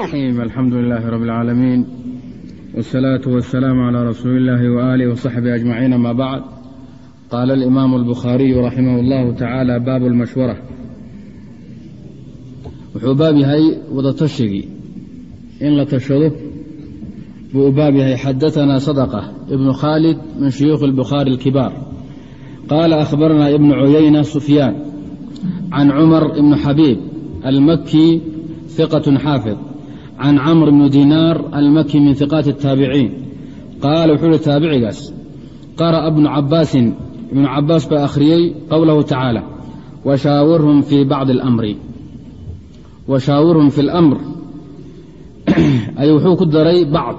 الرحيم الحمد لله رب العالمين والصلاة والسلام على رسول الله وآله وصحبه أجمعين ما بعد قال الإمام البخاري رحمه الله تعالى باب المشورة wuxuu baab yahay wadatashigai in la tashado buu u baab yahay xadaثna صدقة ibn khaalid min shuyuukh الbukhaari الkibaar qaala أkhbarna ibn cuyayna sufyaan can cumar ibn xabiib almaki ثiqة xaafid can camr bni dinaar almaki min hiqaati الtaabiciin qaala wuxuu uhi taabicigaas qara'a bnu cabaasin ibnu cabaas baa akhriyey qowlahu tacaala washaawirhum fii bacdi اlamri washaawirhum fi اlamr ay wuxuu ku daray bacd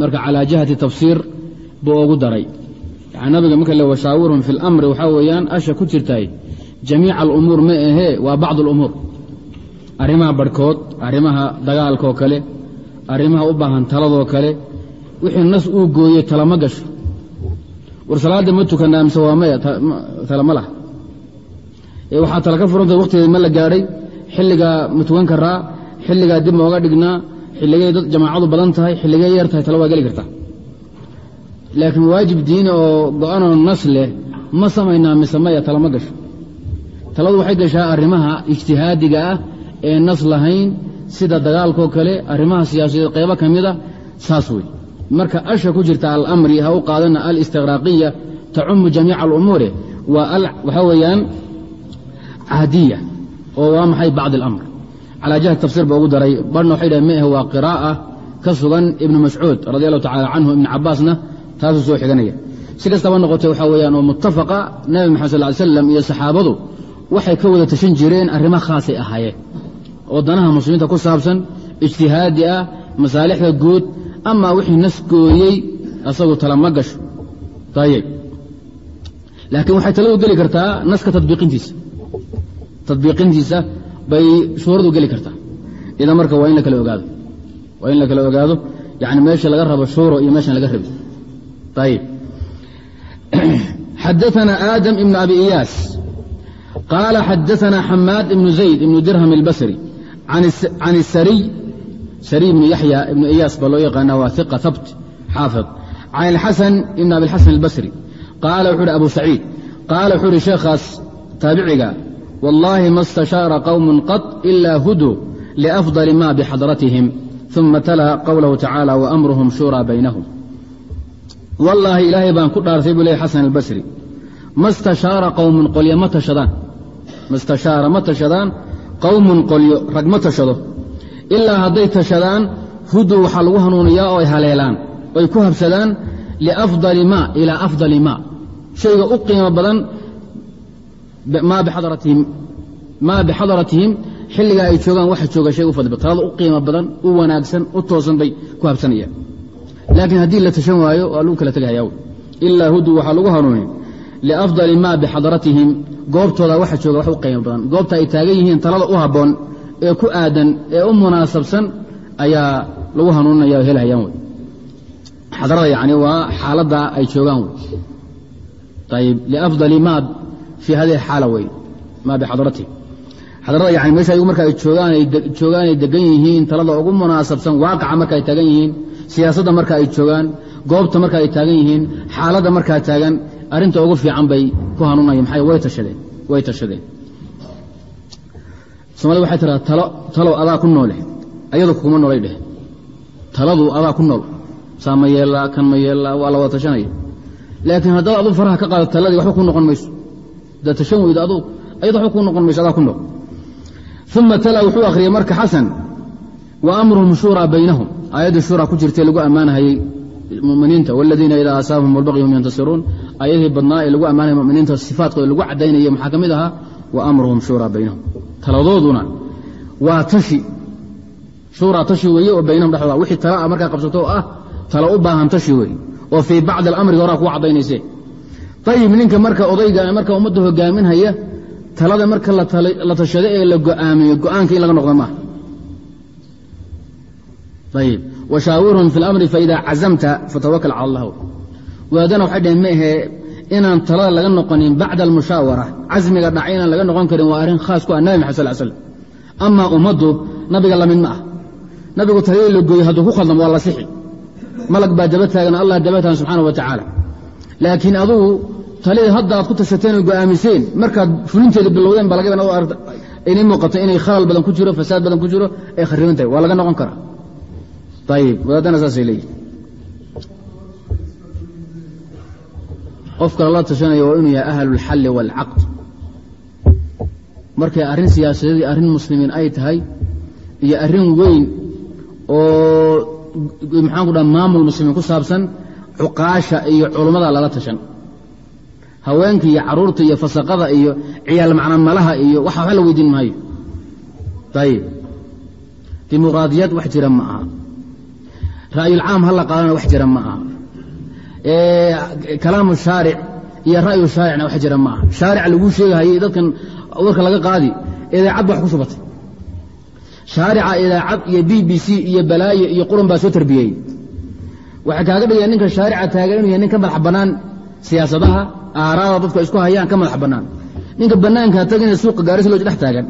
marka calaa jihati tafsiir buu ugu daray yani nabiga marka le washaawirhum fi اlamri waxaa weeyaan asha ku jirtay jamiica alumuur ma ahee waa bacd اlumuur arrimaha barhkood arrimaha dagaalkaoo kale arrimaha u baahan taladoo kale wixii nas uu gooyey tala ma gasho. War salaadda ma tukanaa mise waa maya tala ma laha ee waxaa tala ka furanta waktigeed ma la gaadhay xilligaa ma tukan karaa xilligaa dib mooga dhignaa xilligay dad jamaacadu badan tahay xilligay yar tahay tala waa geli kartaa. Laakiin waajib diini oo go-anoo nas leh ma samaynaa mise maya tala ma gasho. Taladu waxay gashaa arrimaha ijtihaadiga ah ee nas lahayn sida dagaalkoo kale arrimaha siyaasadeed qaybo ka mida saas wey marka asha ku jirta alamri ha u qaadana alistiqraaqiya tacumu jamiica alumuure waxaa weeyaan cahdiya oo waa maxay bacd alamr. Calaa jihati tafsir ba ugu daray barhna waxay dhahen meahe waa qiraa'a ka sugan ibnu mascuud radi allahu tacala canhu ibni cabaasna taasuu soo xiganaya. Si kastaba noqotay waxaa weeyaan oo muttafaqa nabi maxamed sal ly slam iyo saxaabadu waxay ka wada tashan jireen arrimo khaasay ahaayeen oo danaha muslimiinta ku saabsan ijtihaadi ah masaalixda guud amaa wixii nasgooyey asagu tala ma gasho. Laakiin waxay taladu geli kartaa naska tabiintiisa tabiiqintiisa bay shuuradu geli kartaa. Idan marka waa in la kala ogaado. Waa in la kala ogaado. Yani meesha laga rabo shuuro iyo meeshaan laga rabin ayb xadaana aadam ibn abi iyaas. Qaala xadaana xamaad ibnu zayd ibnu dirham اlbasri can isariy sariy ibni yaxya ibnu iyaas baa loo yaqaanaa waa iqa habt xaafid can alxasan ibn abilxasan albasri qaala wuxuu uhi abu saciid qaala wuxuu uhi sheekhaas taabiciga wallaahi ma istashaara qowmun qad ilaa huduu liafdali ma bixadratihim uma tala qowlahu tacaala waamruhum shuuraa baynahum wallaahi ilaahay baan ku dhaartay buu leey xasan albasri ma stashaara qowmun qolya ma tashadaan ma istashaara ma tashadaan qowmun qolyo rag ma tashado. Ilaa hadday tashadaan huduu waxaa lagu hanuuniyaa oo ay haleelaan. Oy ku habsadaan liafdali maa ilaa afdali maa shayga u qiimo badan maa bixadaratihim xilligaa ay joogaan waxa jooga shay u fadli talada u qiimo badan u wanaagsan u toosan bay ku habsanayaan. Laakiin haddii la tashan waayo waa lagu kala tegahaya ilaa huduu waxaa lagu hanuuni liafdali maa bixadaratihim goobtooda waxa jooga wax u qiimo badan. Goobta ay taagan yihiin talada u habboon ee ku aadan ee u munaasabsan ayaa lagu hanuuninaya helhayaan wey xadarada yani waa xaaladda ay joogaan wey ayib liafdali maa fii hadihi xaala wey maa bixadaratihim xadarada yani meesha ayagu marka joogaan ay degan yihiin talada ugu munaasabsan waaqaca marka ay taagan yihiin siyaasadda marka ay joogaan goobta marka ay taagan yihiin xaaladda markaa taagan arrinta ugu fiican bay ku hanuunayan maxay? Way tashadeen. Way tashadeen. Soomaalida waxay tiraa talo talow adaa ku noole ayadu kuma noolay dheh taladu adaa ku nool. Saa ma yeellaa kan ma yeellaa waa la wada tashanaya laakiin haddaad adu faraha ka qaado taladii waxba ku noqon mayso. Haddaad tashan weydo adu ayad waxba ku noqon mayso adaa ku nool. Uma tala wuxuu akhriyey marka xasan wa amruhum shuuraa baynahum. Aayaddii shuuraa ku jirtay lagu ammaanahayey muminiinta waladiina idaa asaabahum walbaqyi hum yantasiruun aayadihii badnaa ee lagu ammaanaya muminiinta sifaadkooda lagu caddaynaya maxaa ka mid ahaa? Wa amruhum shuuraa baynahum. Taladooduna waa tashi. Shuuraa tashi weeye oo baynahum dhexdooda. Wixii tala a markaa qabsato oo ah tala u baahan tashi weeye. Oo fii bacdi alamriga horaa kugu caddaynayse. Ayib ninka marka odayga marka ummadda hogaaminhaya talada marka la tashado ee la go'aamiyo go'aanka in laga noqdo maaha. Ayib washaawirhum fi اlamri faida cazamta fatawakal cala allah waadana waxay dhaheen ma ahee inaan talada laga noqonin bacda almushaawara casmiga dhacay inaan laga noqon karin waa arrin khaas ku ah nabi maxad sal slam amaa ummaddu nabiga la mid ma ah. Nabigu taliyada la gooyey hadduu ku khaldamo waa la sixi. Malag baa daba taagan allah daba taagan subxaana wa tacaala. Laakiin adugu talida hadda aad ku tashateen oo go'aamiseen markaad fulinteeda bilowdeen baa laga yaaba inay muuqato inay khalal badan ku jiro fasaad badan ku jiro ay khariban waa laga noqon karaa. Ayib wadaadana saasay leeyihiin qofka lala tashanaya waa inuu yahay ahlu اlxalli wاlcaqd markay arrin siyaasadeed iyo arrin muslimiin ay tahay iyo arrin weyn oo maxaan ku dhaha maamul muslimiin ku saabsan cuqaasha iyo culummada lala tashan. Haweenka iyo carruurta iyo fasaqada iyo ciyaal macnamalaha iyo waxa wax la weydiin maayo. Ayib dimuqraadiyaad wax jira ma aha. Ra'yulcaam ha la qaadana wax jira ma aha kalaamu shaaric iyo ra'yu shaaricna wax jira ma aha shaaric laguu sheegahayay dadkan warka laga qaadi idaacad ba wax ku shubatay shaarica idaacad iyo b b c iyo balaayo iyo quran baa soo tarbiyey waxay kaaga dhigayaan ninka shaarica taagan inuu yahay nin ka madax bannaan siyaasadaha aaraada dadku isku hayaan ka madax bannaan ninka bannaanka tagana suuqa gaarisa loo dhex taagan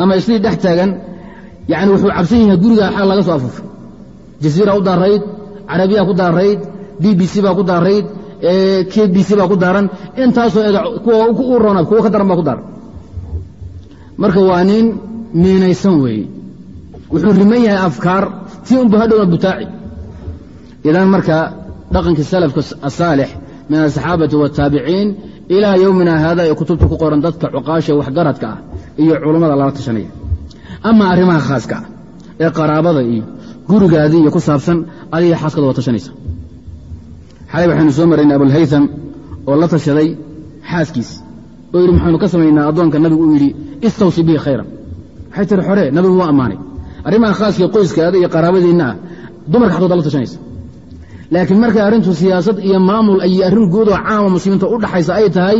ama islii dhex taagan yani wuxuu cabsan yahay guriga xag laga soo afuufay jasiira u daarayd carabiya ku daarayd b b c baa ku daarayd k b c baa ku daaran. Intaasoo u roona kuwa ka daran baa ku daaran marka waa nin miinaysan weeye wuxuu riman yahay afkaar tii unba hadhowna butaaci. Idan marka dhaqankii salafka asaalix min asaxaabati wataabiciin ilaa yowmina haada ee kutubta ku qoran dadka cuqaasha waxgaradka ah iyo culummada lala tashanaya. Ama arrimaha khaaska ah ee qaraabada iyo gurigaadii iyo ku saabsan adiga xaaskada waa tashanaysa xalay waxaynu soo maraynay abulhaytham oo la tashaday xaaskiis. Oo yidhi maxaynu ka samaynaa addoonka nabigu uu yidhi istawsi bihi khayran. Waxay tiri xore nabigu waa ammaanay. Arrimaha khaaska qoyskaada iyo qaraabadiinna ah dumarka xaqooda la tashanaysa. Laakiin markay arrintu siyaasad iyo maamul iyo arrin guud oo caama muslimiinta u dhaxaysa ay tahay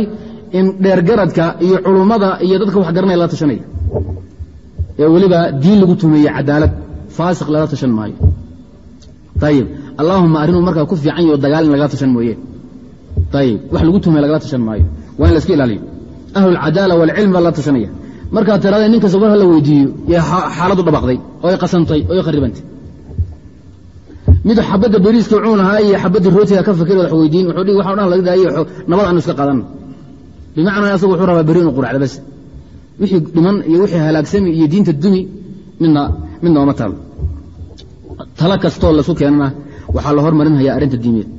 in dheergaradka iyo culummada iyo dadka wax garanaya lala tashanaya. Ee weliba diin lagu tumeeye cadaalad faasiq lala tashan maayo. Ayib allaahuma arrinuu markaa ku fiican yaho dagaal in lagala tashan mooye. Ayib wax lagu tumeye lagala tashan maayo. Waa in la iska ilaaliyo. Ahlulcadaala waalcilm baa lala tashanaya. Markaad tiraada nin kasta war weydiiyo yay xaaladu dhabaqday oo ay qasantay oo ay kharibantay mid xabadda beriiska cuunahaa iyo xabadda rootiga ka fakir wax weydiin wuxuu dhigi waxa o dhan laga daayo nabad aanu iska qaadanno bimacnaa asagu wuxuu rabaa beri inu quracda bas wixii dhiman iyo wixii halaagsami iyo diinta dumi midna midna ooma taalo talo kastoo lasu keenana waxaa la hormarinhayaa arrinta diimeed.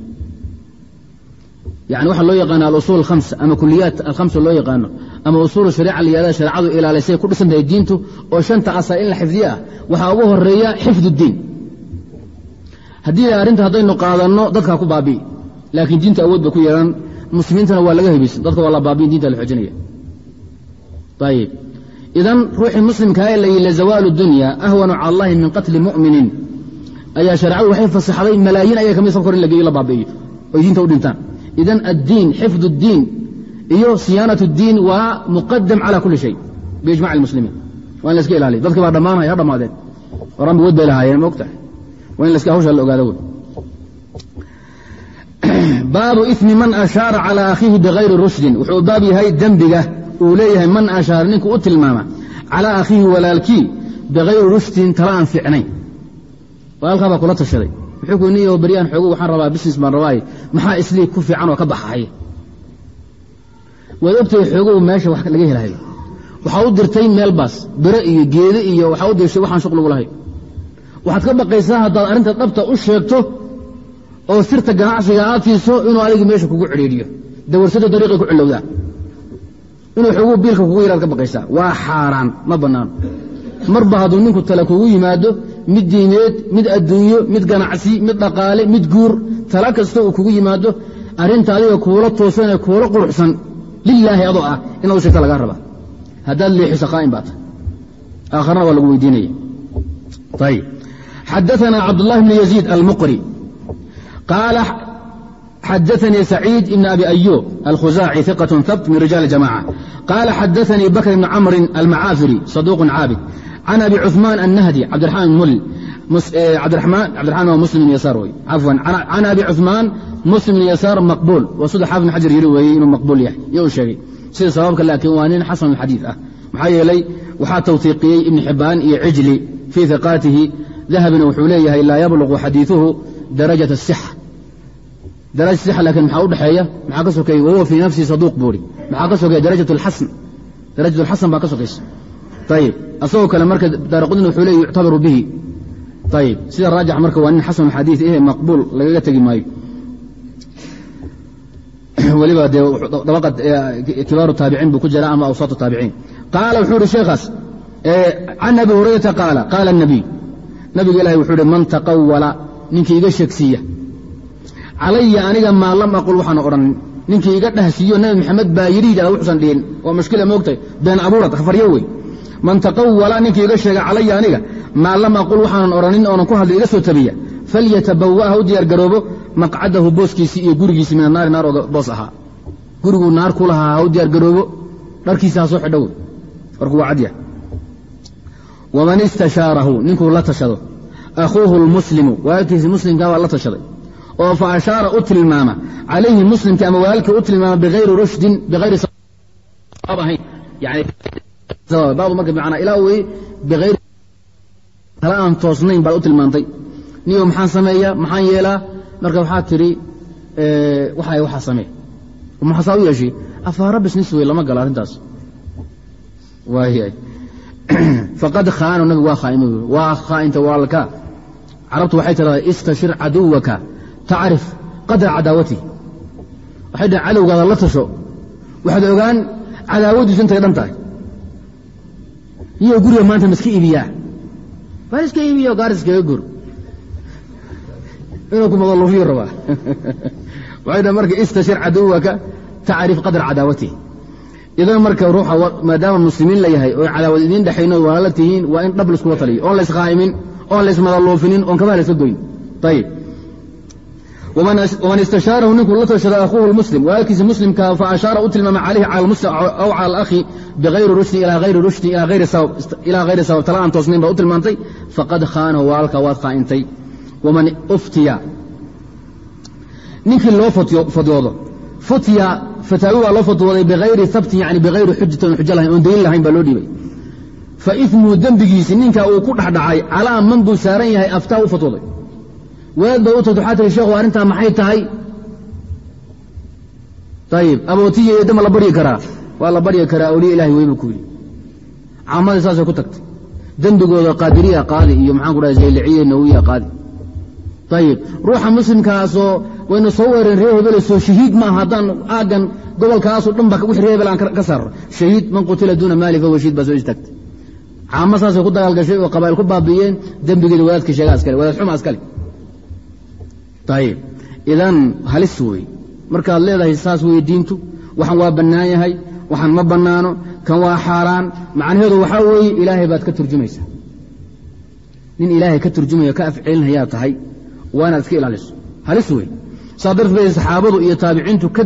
Yani waxaa loo yaqaana alusuul alhamsa ama kuliyaat alhamsa loo yaqaano ama usuul shariica layihahda shareecadu ilaalisay ku dhisan tahay diintu oo shanta asal in la xifdiyo ah waxaa ugu horreeya xifdu haddii arrinta haddaynu qaadanno dadkaa ku baabi'i laakiin diinta awood ba ku yeelan muslimiintana waa laga hebaysan dadka waa la baabi'in dinta la xoojinaya. Ayib idan ruuxii muslimkaa ee la yidhi zawaalu dunya ahwanu cala allahi min qatli mu'minin ayaa shareecadu waxay fasaxday malaayiin ayaga kamid sabka hor in la geeyo la baabi'iyo oy diinta u dhintaan idan addiin xifdu اddiin iyo siyaanat اddiin waa muqadam cala kuli shay biijmac اlmuslimiin waa in la iska ilaaliya dadkii baa dhammaanaya ha dhammaadeen oranba wad bay lahaayeen ma ogtahay waa in laska hawsha la ogaado wey baabu ismi man ashaara calى akhiihi bigayri rushdin wuxuu baab yahay dembiga uu leeyahay man ashaara ninku u tilmaama calىa akhiihi walaalkii bigayri rushdin tala aan fiicnayn walaalkaa baa kula tashaday muxuu ku niyo beryaan xoogo waxaan rabaa business baan rabaaye maxaa islii ku fiican oo ka baxaya waad ogtahay xoogow meesha wax laga helahayo waxaa u dirtay meel baas bere iyo geede iyo waxaa u dirshay waxaan shuq lagu waxaad ka baqaysaa haddaad arrinta dhabta u sheegto oo sirta ganacsiga aad siiso inuu adigi meesha kugu cidhiidhiyo dawarsada dariiqay ku cilowdaa inuu xoguu biilka kugu yaraad ka baqaysaa. Waa xaaraan ma bannaano marba hadduu ninku tale kugu yimaado mid diineed mid adduunyo mid ganacsi mid dhaqaale mid guur tala kasta uu kugu yimaado arinta adiga kuula toosan ee kuula quruxsan lilaahi adoo ah inaad u sheegta lagaa raba haddaad leexiso qaaim baa tahay. Aakharna waa lagu weydiinaya ayb xadaanaa cabdulahi bn yaziid almuqri. Qaala xadaanii saciid ibn abi ayub alkhuzaaci iqat habt min rijaal jamaca. Qaala xadaanii bakr ibni camrin almacaafiri saduuqun caabid can abi cuثmaan الnahdi cabdiraxmaan mul cabdiraxmaan waa muslim yasaar wey cafwan can abi cuثmaan muslim yasaar maqbuul waa sida xaafid bn xajar yiri weeyey inuu maqbuul yahay iyo uu sheegay sida sababka laakiin waa nin xasan xadiiث ah maxaa yeelay waxaa tawhiiqiyey ibn xibaan iyo cijli fii hiqaatihi dahabina wuxuu leeyahay laa yabluqu xadiiثuhu darajat الصxa daraja sixa lakin maxaa u dhexeeya maxaa ka sokeeya wahuwa fii nafsihi saduuq buuri maxaa ka sokeeya darajat اlxasan darajat اlxasan baa ka sokaysa ayib asagoo kale marka daaraqudin wuxuu leey yuctabaru bihi. Ayib sida raajix marka waa nin xasan xadiid ehe maqbuul lagaga tegi maayo. Weliba dee dabaqad kibaaru taabiciin buu ku jira ama awsaatu taabiciin qaala wuxuu ihi sheekhaas can abi hurayrata qaala qaala الnabiy nabiga ilahi wuxuu ihi man taqawala ninkii iga sheegsiiya. Calaya aniga maa lam aqul waxaan odhanin ninkii iga dhahsiiyo nabi maxamed baa yidhi yidhahda wuxuusan dhihin. Waa mushkila moogtahay been abuurad khafaryo wey man taqawala ninkii iga sheega calaya aniga maa lam aqul waxaanan odhanin oonan ku hadlay iga soo tabiya. Falyatabawa ha u diyaar garoobo maqcadahu booskiisii iyo gurigiisii min anaari naar boos ahaa. Guriguu naar ku lahaa ha u diyaar garoobo dharkiisa ha soo xidho wey warku waa cadya waman istashaarahu ninkuu la tashado. Akhuuhu lmuslimu walaalkiisi muslimkaa waa la tashaday. Oo fa ashaara u tilmaama calayhi muslimkii ama walaalkii u tilmaama biayri rushdin biayri ahayn baadu marka macnaa ilaa wey biayri tala aan toosnayn baad u tilmaantay. Niyo maxaan sameeyaa maxaan yeelaa? Marka waxaad tidhi waxa waxaa samee. Maxaasaa u yeeshay afaara bisnis wey lama galo arrintaas. Waayahay faqad khaano nabigu waa khaaima waa khaainta waalka carabtu waxay tidhahdaa istashir caduwaka tacrif qadra cadaawatih waxay dhahen cadowgaada la tasho. Waxaad ogaan cadaawadiisu intay dhan tahay iyo guriga maanta ma iibiyaa? Bal iska iibiyo gaar iskaga gur inuu ku madaluufiyo rabaa. Waxay dhahen marka istashir caduwaka tacrif qadra cadaawatih idan marka ruuxa maadaama muslimiin la yahay oo cadaawad idiin dhexayno walaala tihiin waa in dhab laiskuwa taliyo. Oon layskhaa'imin oon laysmadaluufinin oon kabaha layska goyn ayib waman istashaarahu ninkuu la tashada akhuuhu muslim walaalkiisa muslimka fa ashaara u tilmaama calayhi cala muslim aw cala alakhi bigayri rushdin ilaa hayri rushdin ilaa hayri sabab tala aan toosnayn baa u tilmaantay faqad khaanahu walaalka waad khaa'intay waman uftiya ninkii loo fadwoodo futya fataawi waa loo fatwooday bigayri sabtin yani bigayri xujatin on xujo lahayn oon daliil lahayn baa loo dhiibay fa ismuhu dembigiisi ninka uu ku dhexdhacay calaa man buu saaran yahay aftaa u fatwooday wadaad bay u tagto waxaa tihi sheekhu arrintaa maxay tahay? Ayib abootiya iyo dama la baryi karaa? Waa la baryi karaa awliya ilahi wey buu ku yidhi. Caamadii saasay ku tagtay. Dembigooda qaadiriya qaadi iyo maxaan ku dhahay nawiya qaadi. Ayib ruuxa muslimkaasoo waynu soo weereen reer hebele soo shahiid maaha haddaan aaggan gobolkaasoo dhan ba wix reer ka saarro shahiid man qutila duuna maali fahuwa shahiid baa soo istaagtay caamo saasay ku dagaalgashay oo qabaa'il ku baabi'iyeen dembigeeda wadaadka iskale wadaad xuma ayib idan halis wey markaad leedahay saas weye diintu waxaan waa bannaan yahay waxaan ma bannaano kan waa xaaraan macnaheedu waxaa weeye ilaahay baad ka turjumaysaa nin ilaahay ka turjumaya ka afcelinhayaa tahay waa inaad iska ilaaliso halis wey saa darteed bay saxaabadu iyo taabiciintu ka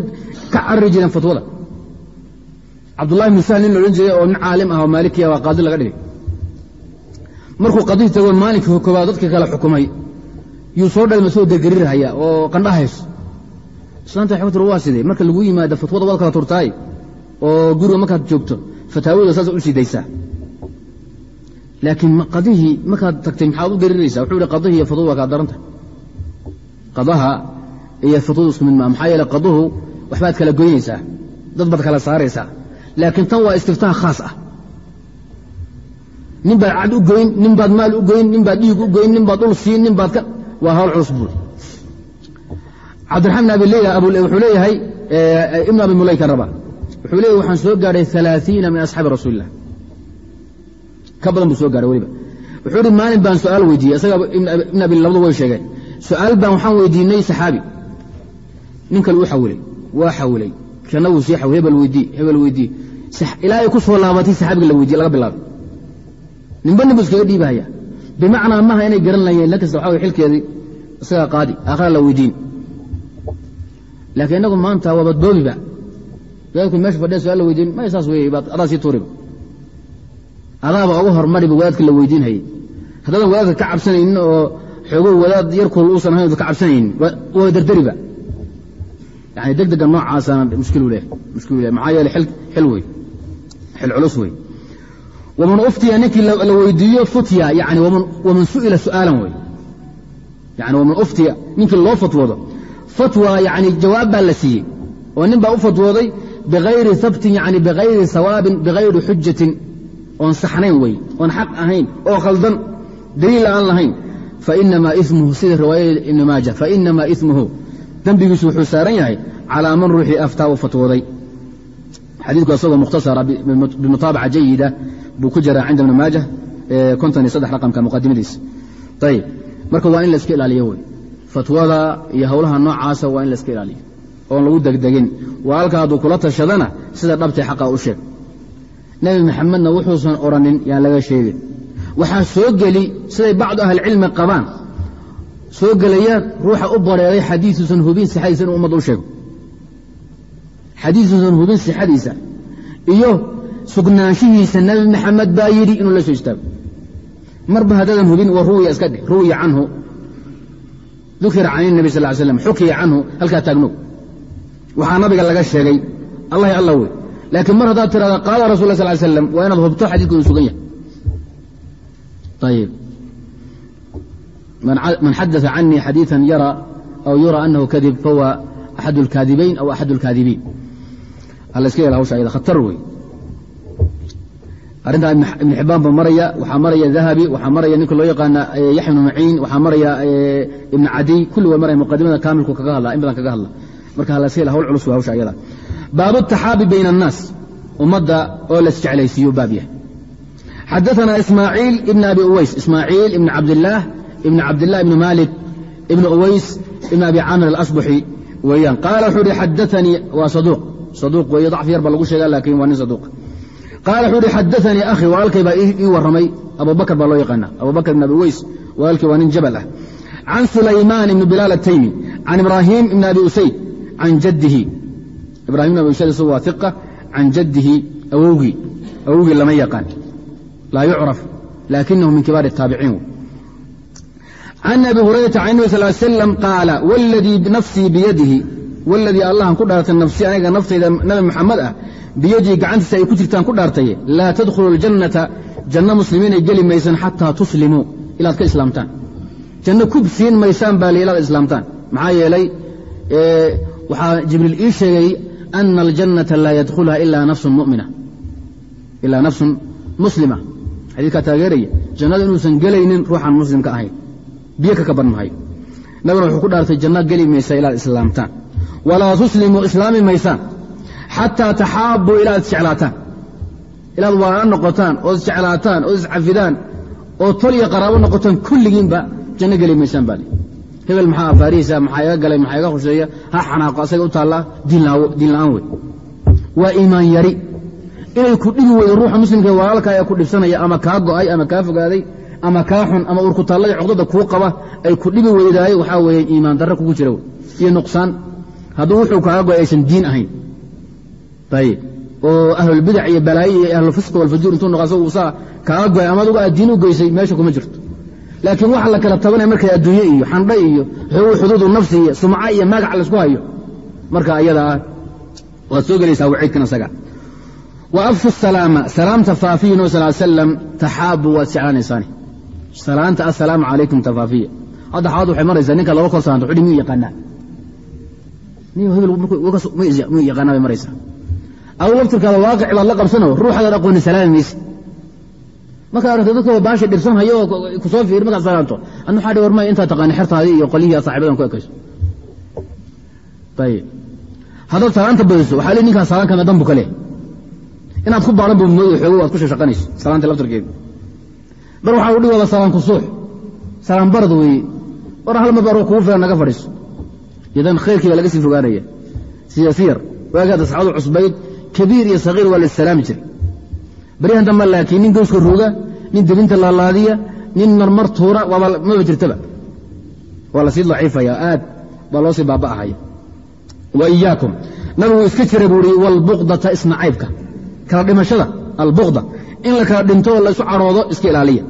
carari jireen fatwada cabdullahi bn sahl nin la odhan jiray oo nin caalim ah oo maalikiya waa qaadi laga dhigay markuu qadii tago maalinkii koobaad dadka kale xukumay yuu soo dhalma soo degerirhaya oo qandhahayso. Islaanta tiri waa sidee? Marka lagu yimaado fatwada waad kala turtaay oo guriga markaad joogto fataawada saasa u sii daysaa laakiin qadihii markaad tagtay maxaad u darinaysaa wuxuu ihi qadihii iyo fatwada waa kaa daranta qadaha iyo fatwadu isku mid maa maxaa yeele qaduhu waxbaad kala goynaysaa. Dad baad kala saaraysaa. Laakiin tan waa istiftaah khaas ah. Nin baad cad u goyn nin baad maal u goyn nin baad dhiig u goyn nin baad ul siin nin baad waa hawl culus cabdiraxmaan abi wuxuu leeyahay ibn abi mulayka raba. Wuxuu leeyahy waxaan soo gaadhay alaaiina min asxaabi rasuuli ka badan buu soo gaadhay weliba. Wuxuu ihi maalin baan su'aal weydiiyey. Isaga ibn abi labadu way sheegeen. Su'aal baan waxaan weydiinay saxaabi. Nin kale u xawilay waa xawilay. Kana wuu sii xawil hebel weydii hebel weydii ilaa ay ku soo laabatay saxaabiga la weydiye laga bilaabay. Ninba nin bu iskaga dhiibahaya bimacnaa maha inay garan lahayeen la kasta waxa way xilkeedii isagaa qaadi aakhira la weydiin. Laakiin innagu maanta waa badboobiba wadaadku meesha fadhiya su'aal la weydiin may saas baad adaa sii tuuriba adaaba uga hormariba wadaadka la weydiin hayay. Haddaadan wadaadka ka cabsanaynin oo xoogo wadaad yarkool uusan ahayn ka cabsanaynin waa dardariba. Yani degdega noocaasana mushkilu leh maxaa yeele xil wey xil culus wey waman uftiya ninkii la weydiiyo futya yani waman su'ila su'aalan wey yani waman uftiya ninkii loo fatwoodo. Fatwa yani jawaab baa la siiyey. Oo nin baa u fatwooday bigayri habtin yani bigayri sawaabin bigayri xujatin oon saxnayn wey oon xaq ahayn oo khaldan daliil aan lahayn. Fainamaa ismuhu sida riwaayada ibni maaja fainamaa ismuhu. Dembigiisu wuxuu saaran yahay calaa man ruuxii aftaa u fatwooday xadiidku isagoo mukhtasara bimutaabaca jayida buu ku jiraa cinda ibni maaja konton iyo saddex raqamka muqadimadiisa ayib marka waa in la iska ilaaliyo wey fatwada iyo howlaha noocaasa waa in la iska ilaaliyo oon lagu degdegin. Waa halka hadduu kula tashadana sida dhabtay xaqa u sheeg. Nebi maxamedna wuxuusan odhanin yaan laga sheegin. Waxaa soo geli siday bacdu ahlicilmi qabaan soo gelaya ruuxa u bareeray xadiisuusan hubin sixadiisa inuu ummadda u sheego xadiisuusan hubin sixadiisa iyo sugnaanshihiisa nebi maxamed baa yidhi inuu la soo istaago marba haddaadan hubin wa ruwiya iska dheh ruwiya canhu dukira can nabi sal ly slam xukiya canhu halkaa taagno waxaa nabiga laga sheegay allahi alla wey laakiin mar haddaad tirahda qaala rasul la sal ly slam waa inaad hubto xadiidku inuu sugan yahay ayib man xadaثa canii xadiiثa yara aw yura anahu kadib fahuwa axad اlkaadibayn aw axad اlkaadibiin halaska yeel hawsha ayada khatar wey arrintaa ibn xibaan baa maraya waxaa maraya dahabi waxaa maraya ninka loo yaqaana eh, yaxya ibnu maciin waxaa maraya eh, ibn cadiy kulli waa maraya muqadimada kaamilku kaga hadla in badan kaga hadla marka halaska yeel hawl culus wey hawsha ayada. Baabu taxaabi bayna annaas ummadda oo la isjeclaysiiyo baab yahay. Xadaثna ismaaciil ibn abi uways ismaaciil ibn cabdilaah ibn cabdilah ibn maalik ibn uways ibn abi caamir alasbaxi weeyaan. Qaala wuxuu hi xadaanii waa saduuq saduuq weeye dacfi yar lagu sheega laakiin waa nin saduuq. Qaala wuxuu ihi xadaanii akhi walaalkay baa ii warramay. Abu bakr baa loo yaqaana abu bakr ibn abi uways walaalkii waa nin jabal ah. Can sulaymaan ibn bilaal ataymi can ibraahim ibn abi usayd can jaddihi. Ibrahim ibn abi usayd isagu waa iqa can jaddihi awowgii. Awowgii lama yaqaan. Laa yucraf laakinahu min kibaar الtaabiciin can abi hurayrata can nabi sal slam qaala wladii nafsii biyadihi waladii allahan ku dhaartay nafsi aniga naftayda nabi maxamed ah biyadii gacantiisa ay ku jirtaan ku dhaartaye laa tadkhulu اljannata janno muslimiinay geli maysan xataa tuslimuu ilaad ka islaamtaan janno kub siin maysaan baa ilaad islaamtaan maxaa yeelay waxaa jibriil ii sheegay ana aljannata laa yadkhulha ilaa nafsun mumina ilaa nafsun muslima xadiidkaa taageeraya jannada inuusan gelaynin ruuxaan muslimka ahayn biyo ka kaban mahayo nabiguna wuxuu ku dhaartay janno geli maysa ilaad islaamtaan walaa tuslimuu islaami maysaan xataa taxaabbuu ilaad isjeclaataan ilaad waana noqotaan ood isjeclaataan ood iscafidaan oo tol iyo qaraabo noqotaan kulligiinba janno geli maysaan baa hebel maxaa afaarihiisa maxaa iga galay maxaa iga khusheeya ha xanaaqo asaga u taallaa diin la'aan wey waa iimaan yari inay ku dhibi weydo ruuxa muslimka walaalka ee ku dhibsanaya ama kaa go'ay ama kaa fogaaday ama kaa xun ama urkutaalladii cogdada kuu qaba ay ku dhibi weydaaye waxaa weeye iimaan darre kugu jira iyo nuqsaan hadduu wuxuu kaaga go'ay aysan diin ahayn. Ayib oo ahlulbidac iyo balaayo iyo ahlulfisq walfajuur intuu noqo asagu saa kaaga go'ay ama adugu aad diin u geysay meesha kuma jirto. Laakiin waxa la kala tabanaya markay adduunye iyo xandho iyo xuduudu nafsi iyo sumca iyo magac laysku hayo. Marka ayadaa waad soo gelaysaa waciidkan isaga wa afshu salaama salaamta faafiya nabi sal slam taxaabu waad jeclaanaysaani. Salaanta assalaamu calaykum tafaafiya. Hadda xaad waxay maraysaa ninka laba kor salaanto xudhi miyuu yaqaanaa laftirkaada waaqic baad la qabsanoo ruuxaadaan aqooni salaami mayse markaa aragta dadka baasha dhirsan hayo oo ku soo fiir markaad salaanto adna waxaa dhi war maya intaa taqaani xertaadii iyo qolyihii saaxibadan ku ekayso. Ayib haddaad salaanta badiso waxaa le ninkaas salaan kame danbu ka leh inaad ku baaran buu moodo xoogo waad ku shashaqanayso salaanta laftirkeeda. Bar waxaa udhi wada salaan kusuux salaan barad weeye war hal mar kugu filan naga fadhiiso idan khayrkii baa laga sii fogaanaya. Siya siyar waagaad asxaabadu cusbayd kabiir iyo sagiir waa la issalaami jiray. Baryahan dambe laakiin nin gowska ruuga nin debinta laalaadiya nin marmar tuura maba jirtaba. Waa la sii daciifaya aad baa loo sii baaba'ahaya wa iyaakum nabigu iska jira buu ihi walbuqdata isnacaybka kala dhimashada albuqda in la kala dhinto oo laysu cadhoodo iska ilaaliya.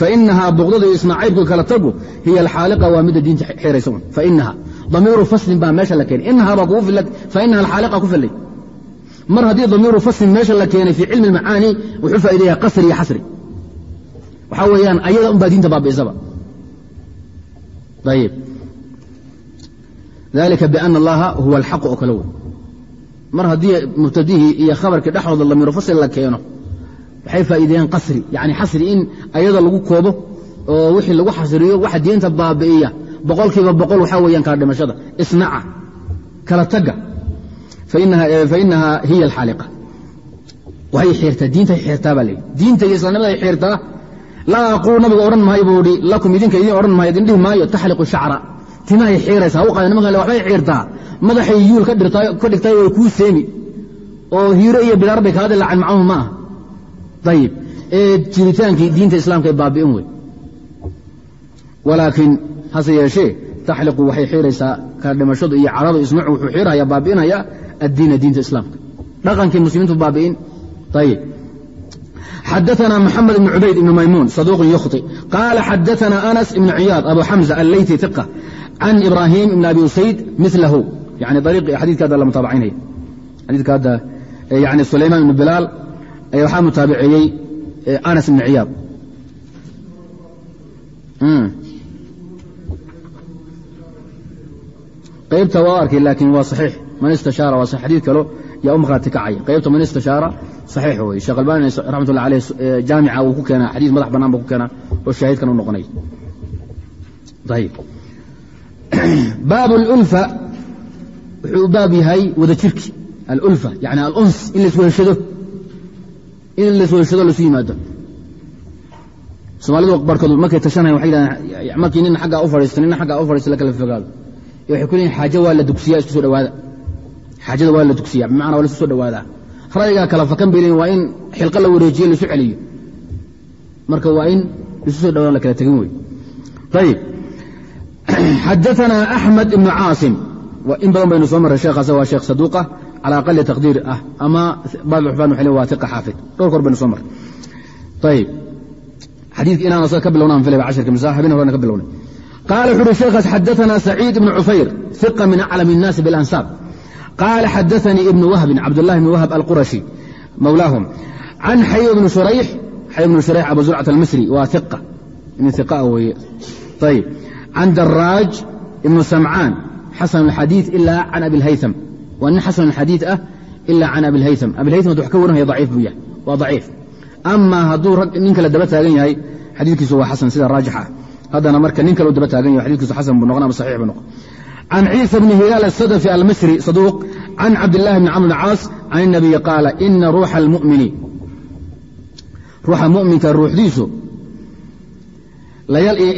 Fainahaa buqdada iyo isnacaybku kala tagu hiya alxaaliqa waa midda diinta xeeraysa fainaha damiiru faslin baa meesha la keenay. Inahaa baa kugu fila fainaha alxaaliqa ku fillay mar haddii damiiru faslin meesha la keenay fii cilmi macaani wuxuu faa'ideeyaa qasri iyo xasri. Waxaa weeyaan ayada unbaa diinta baabi'isaba ayib dalika biana allaha huwa alxaqu oo kale wey mar haddii mubtadihii iyo khabarkii dhexdooda damiiru fasl la keeno waxay faa'iideeyaan qasri yani xasri in ayada lagu koobo oo wixii lagu xasriyo waxa diinta baabi'iya boqolkiiba boqol waxaa weeyaan kala dhimashada. Isnaca kala taga. Fainaha hiya alxaaliqa. Waxay xiirtaa diintay xiirtaa baa leeyihi diinta iyo islaamnimaday xiirtaa laa aquul nabiga odhan maayo buu ihi lakum idinka idin odhan maayo idin maayo taxliqu shacra. Timahay xiiraysaa u nimanka waxbay xiirtaa? Madaxay yuul ka dhigtay way kuu seemi. Oo hiiro iyo bidaar bay kaga dilaacan macnuhu ma aha. Ayib ee jiritaankii diinta islaamka ay baabi'in wey walaakiin hase yeeshee taxliqu waxay xiiraysaa kala dhimashadu iyo caradu ismacu wuxuu xiiraya baabi'inaya addiina diinta islaamka dhaqankii muslimiintu baabi'in ayib xadaثna mxamed بn cubayd ibn maymuun saduuq yukhطi qaala xadaثna anas ibn ciyaad abu xamza alleyti iqa can ibrahim ibn abi usayd milahu yani ariiqi xadiidka hadda la mutaabacaynaya xadiidka hadda yani sulaymaan ibn bilaal ayaa waxaa mutaabaceeyey anas ibn ciyaad Qaybta waa arkay laakiin waa saxiix. Man istashaara waa xadiid kalo yaa u kacaya qaybta man istashaara saxiix wey sheekh albani raxmatullah aleyh jaamica wuu ku keenaa xadiis madax bannaan buu ku keenaa oo shaahidkan u noqonay. Ayib baab alulfa wuxuu baab yahay wada jirki. Alulfa yani aluns in lasweheshado in lasweheshado lasu yimaado. Soomaalidu barhkood markay tashanayan waxay yidhahdeen markii nina xaggaa u fadhiisto nina xaggaa u fadhiisto la kala fogaado waxay ku leeyihiin xaaja waa la dugsiya isku soo dhawaada xaajada waa la dugsiya bimacana waa la isku soo dhawaadaa ra'yigaa kala fakan bay leeyihiin waa in xilqa la wareejiye laisu celiyo. Marka waa in laisu soo dhawaada la kala tegin wey ayib xadaanaa axmed ibnu caasim. In badan baynu soo marray sheekhaas waa sheekh saduuq ah cala aqali taqdiir ah ama baad xufaan waxay leeyihiin waa tiqa xaafid. Dhowrka hor baynu soo marray. Ayib xadiidka inaan asaga ka bilownaan filay ba cashirka misa habeen horena ka bilownay. qaala wuxu uhi sheekhaas xadaثna saciid ibn cufayr ثiqa min aclam الnaasi bاlansaab qaala xadaثanii ibn wahbin cabdالlahi ibn wahb alqurashi mawlaahum can xay bn shurayx xay bn shurayx abu zurcat almisri waa iqa nin iqa weeye ayib can daraaj ibn samcaan xasan اxadiiث ila can abi اlhaytham waa nin xasan xadiiث ah ila can abi اlhaytham abilhaytham haduu wax ka warinaya daciif buu yahay waa daciif ama hadduu nin kale daba taagan yahay xadiidkiisu waa xasan sida raajix ah haddana marka nin kale u daba taagan yahay xadidkiisu xasan buu noqon ama saxiix buu noqon can ciisa bni hilaal asadafi almisri saduuq can cabdillahi bni camr bn caas can الnabiyi qaala ina ruuxa almumini ruuxa muminka ruuxdiisu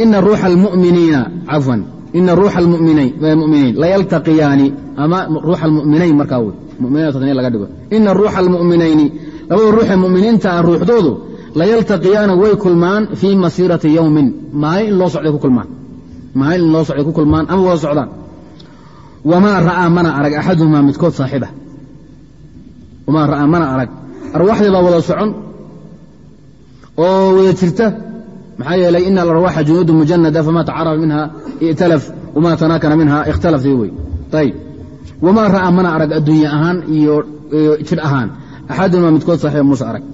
ina ruuxa almuminiina cafwan ina ruuxa muminiin layaltaqiyaani ama ruuxa almuminayn markaa wey tasniya laga dhigo ina ruuxa almuminayni labada ruuxee muminiinta ah ruuxdoodu layaltaqiyaana way kulmaan fii masiirati yowmin maalin in loo socday ku kulmaan. Maalin in loo socday ku kulmaan ama wada socdaan. Wamaa ra'aa mana arag axaduhumaa midkood saaxiba wamaa ra'aa mana arag. Arwaaxdii baa wada socon oo wada jirta. Maxaa yeelay ina alarwaaxa junuudu mujanada famaa tacarafa minha i'talaf wamaa tanaakana minha ikhtalaf wey. Ayib wamaa ra'aa mana arag adduunye ahaan iyo jir ahaan. Axaduhumaa midkood saaxiba muuse arag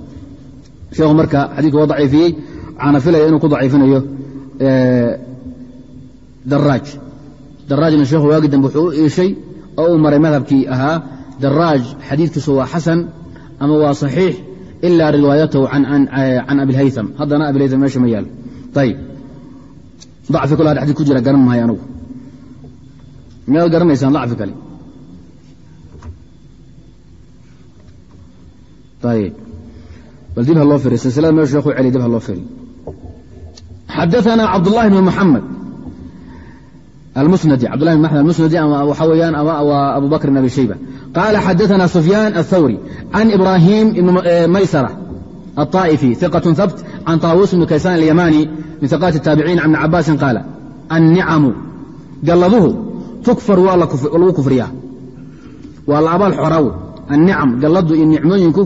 sheekhu marka xadiidka waa daciifiyey waxaana filaya inuu ku daciifinayo daraaj daraajna sheekhu waagi dambe wuxuu u iishay oo uu maray madhabkii ahaa daraaj xadiidkiisu waa xasan ama waa صaxiix ila riwaayatahu can abilhaytham haddana abilhaytham meesha ma yaalo ayib dacfi kale xadid ku jira garan maayo anugu. Miyaad garanaysaan dacfi kale. Ayib bal dib ha loo firiy silsilada meeshu sheekhu celiy dib ha loo firiy xadaثna cabdالlahi bn mxamed almusnadi cabdullah bn maxmed almusnadi ama waxa weeyaan ama waa abu bakr bn abi shayba qaala xadaثna sufyaan aلthawri can ibrahim ibn maysara الطائفي ثقة ثبت عن طاووس بن كيسان اليماني من ثقات التابعين عن ابن عباس قال النعم قلضه تكفر waa lagu kufriyaa waa la abaal xooraa الnicam galladu iyo nicmooyinku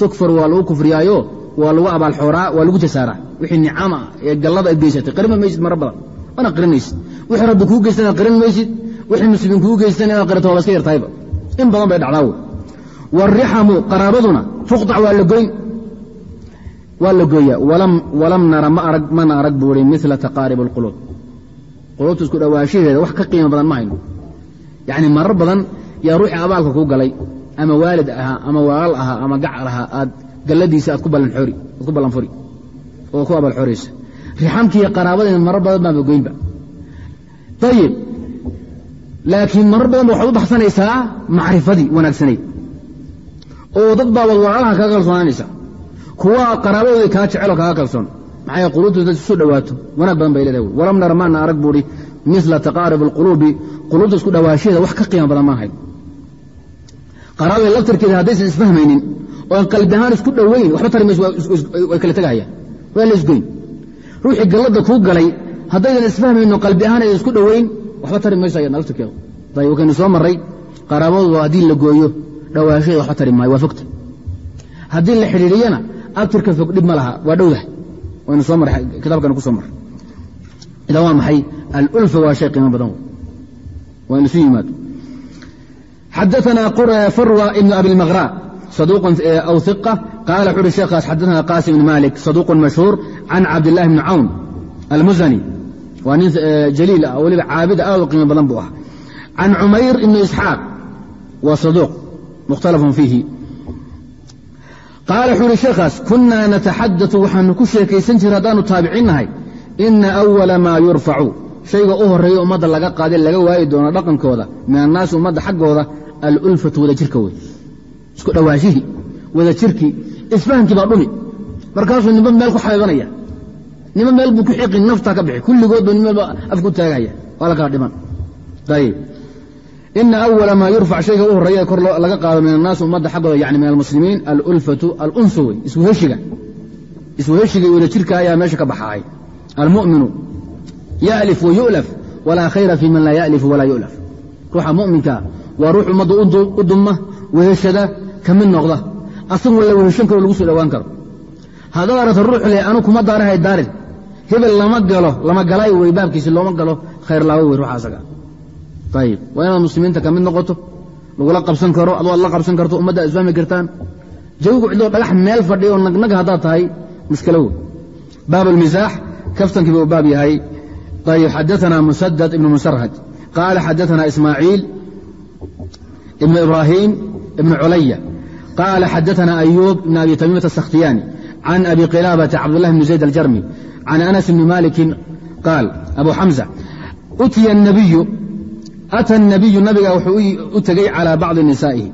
tukfar waa lagu kufriyaayo waa lagu abaalxooraa waa lagu jasaaraa wixii nicaama ee gallada ad geysatay. Qarima maysid mara badan. Mana qarinaysid wixii rabbi kuu geystan inaad qarin maysid. Wixii muslimiin kuu geystan inaad qarato waa laska yartahayba in badan bay dhacdaa wey qaraabaduna tuqtac waa la goyn. Waa la gooyaa walam nara mana arag buu mila taqaarib اlquluub quluubta isku dhawaanshaheeda wax ka qiimo badan ma hayno. Yani marar badan yaa ruuxii abaalka kuu galay ama waalid ahaa ama walaal ahaa ama gacal ahaa aad galladiisa aad ku ballanfuri oo ku abaalxoraysa rixamkiiyo qaraabadeena marar badan baanba goynba. Ayib laakiin marar badan ba waxaad u baxsanaysaa macrifadii wanaagsanayd. Oo dad baabaad walaalaha kaga kalsoonaanaysa. Kuwa qaraabadooda kaa jeceloo kaga kalsoon. Maxay quluubtu dad isu dhawaato? Wanaag badan bay leedahay. Walam nara maana arag buuhi mila taqaarub alquluubi quluubta isku dhawaashaheeda wax ka qiimo badan maahayn qaraabada laftarkeeda haddaysan isfahmaynin oo aan qalbi ahaan isku dhowayn waxba tari mayso way kala tegahayaan waa la isgoyn. Ruuxii galladda kuu galay haddaydan isfahmayno qalbi ahaan aydan isku dhowayn waxba tari mayso ayadna laftarkeeda wakaynu soo marray qaraabadooda haddii la gooyo dhawaashaheeda waxba tari maayo waa fogta. Haddii la xidhiidhiyana abtirka fog dhib ma laha waa dhowdah. Waynu soo marray kitaabkana ku soo marray. Waa maxay? Alulfa waa shay qiimo badan. Waa inu isu yimaado xadaثna farwa ibn abi اlmgrا صaduq aw ثiqة qala wxu uhi sheekhaas xadaثna qasim ibn malik صaduq mashhuur can cabdillahi bni cawn almuzani waa nin jaliil ah weliba caabida aad u qiimo badan buu ah can cumayr ibn isxaaq wa saduuq mukhtalafun fiihi qaala wuxuu uhi sheekhaas kunaa nataxadau waxaanu ku sheekaysan jira haddaanu taabiciinnahay ina أwala maa yurfacu shayga u horeeya ummadda laga qaada laga waayi doono dhaqankooda min annaasi ummadda xaggooda alulfatu wadajirka wey isku dhawaashihii wadajirkii isfahamkii baa dhumi. Markaasuu nimba meel ku xabiibanaya nimba meel buu ku xiqin naftaa ka bixi. Kulligoodba nim meelba afku taagaya. Waa la kala dhiman. Ayib ina awala maa yurfac shayga u horreeya kor laga qaado min annaasi ummadda xaggooda yani min almuslimiin alulfatu alunsu wey isweheshiga isweheshiga wadajirka ayaa meesha ka baxaay. Almuminu yalif wayulaf walaa khayra fi man laa yalifu walaa yulaf. Ruuxa muminkaa waa ruux ummadda u dumma weheshada ka mid noqda. Asagun la weheshan karo lagu soo dhowaan karo. Haddaad aragto ruux le anu kuma daarahay daarin. Hebel lama galo lama galay wey baabkiisi looma galo. Khayr laawo wey ruuxa asaga. Ayib waa inaad muslimiinta ka mid noqoto lagula qabsan karo adoo ad la qabsan karto ummadda ad isfahmi kartaan. Jawigu cidoo dhagax meel fadhiya oo nagnaga haddaad tahay mushkilo wey baab almisaax kaftankii buu baab yahay. Ayb xadaثna msdd ibn musrhad qaala xadaثna ismaaciil ibn ibrahim ibn culaya qaala xadaثna ayub ibn abi tamiimata الsakhtiyani can abi qilaabata cabdالlah bn zayd aljarmi can anas bni maliki qaal abu xamza utiya الnabiyu ata الnabiyu nabiga wuxuu u tegey calى bacضi nisaa'ihi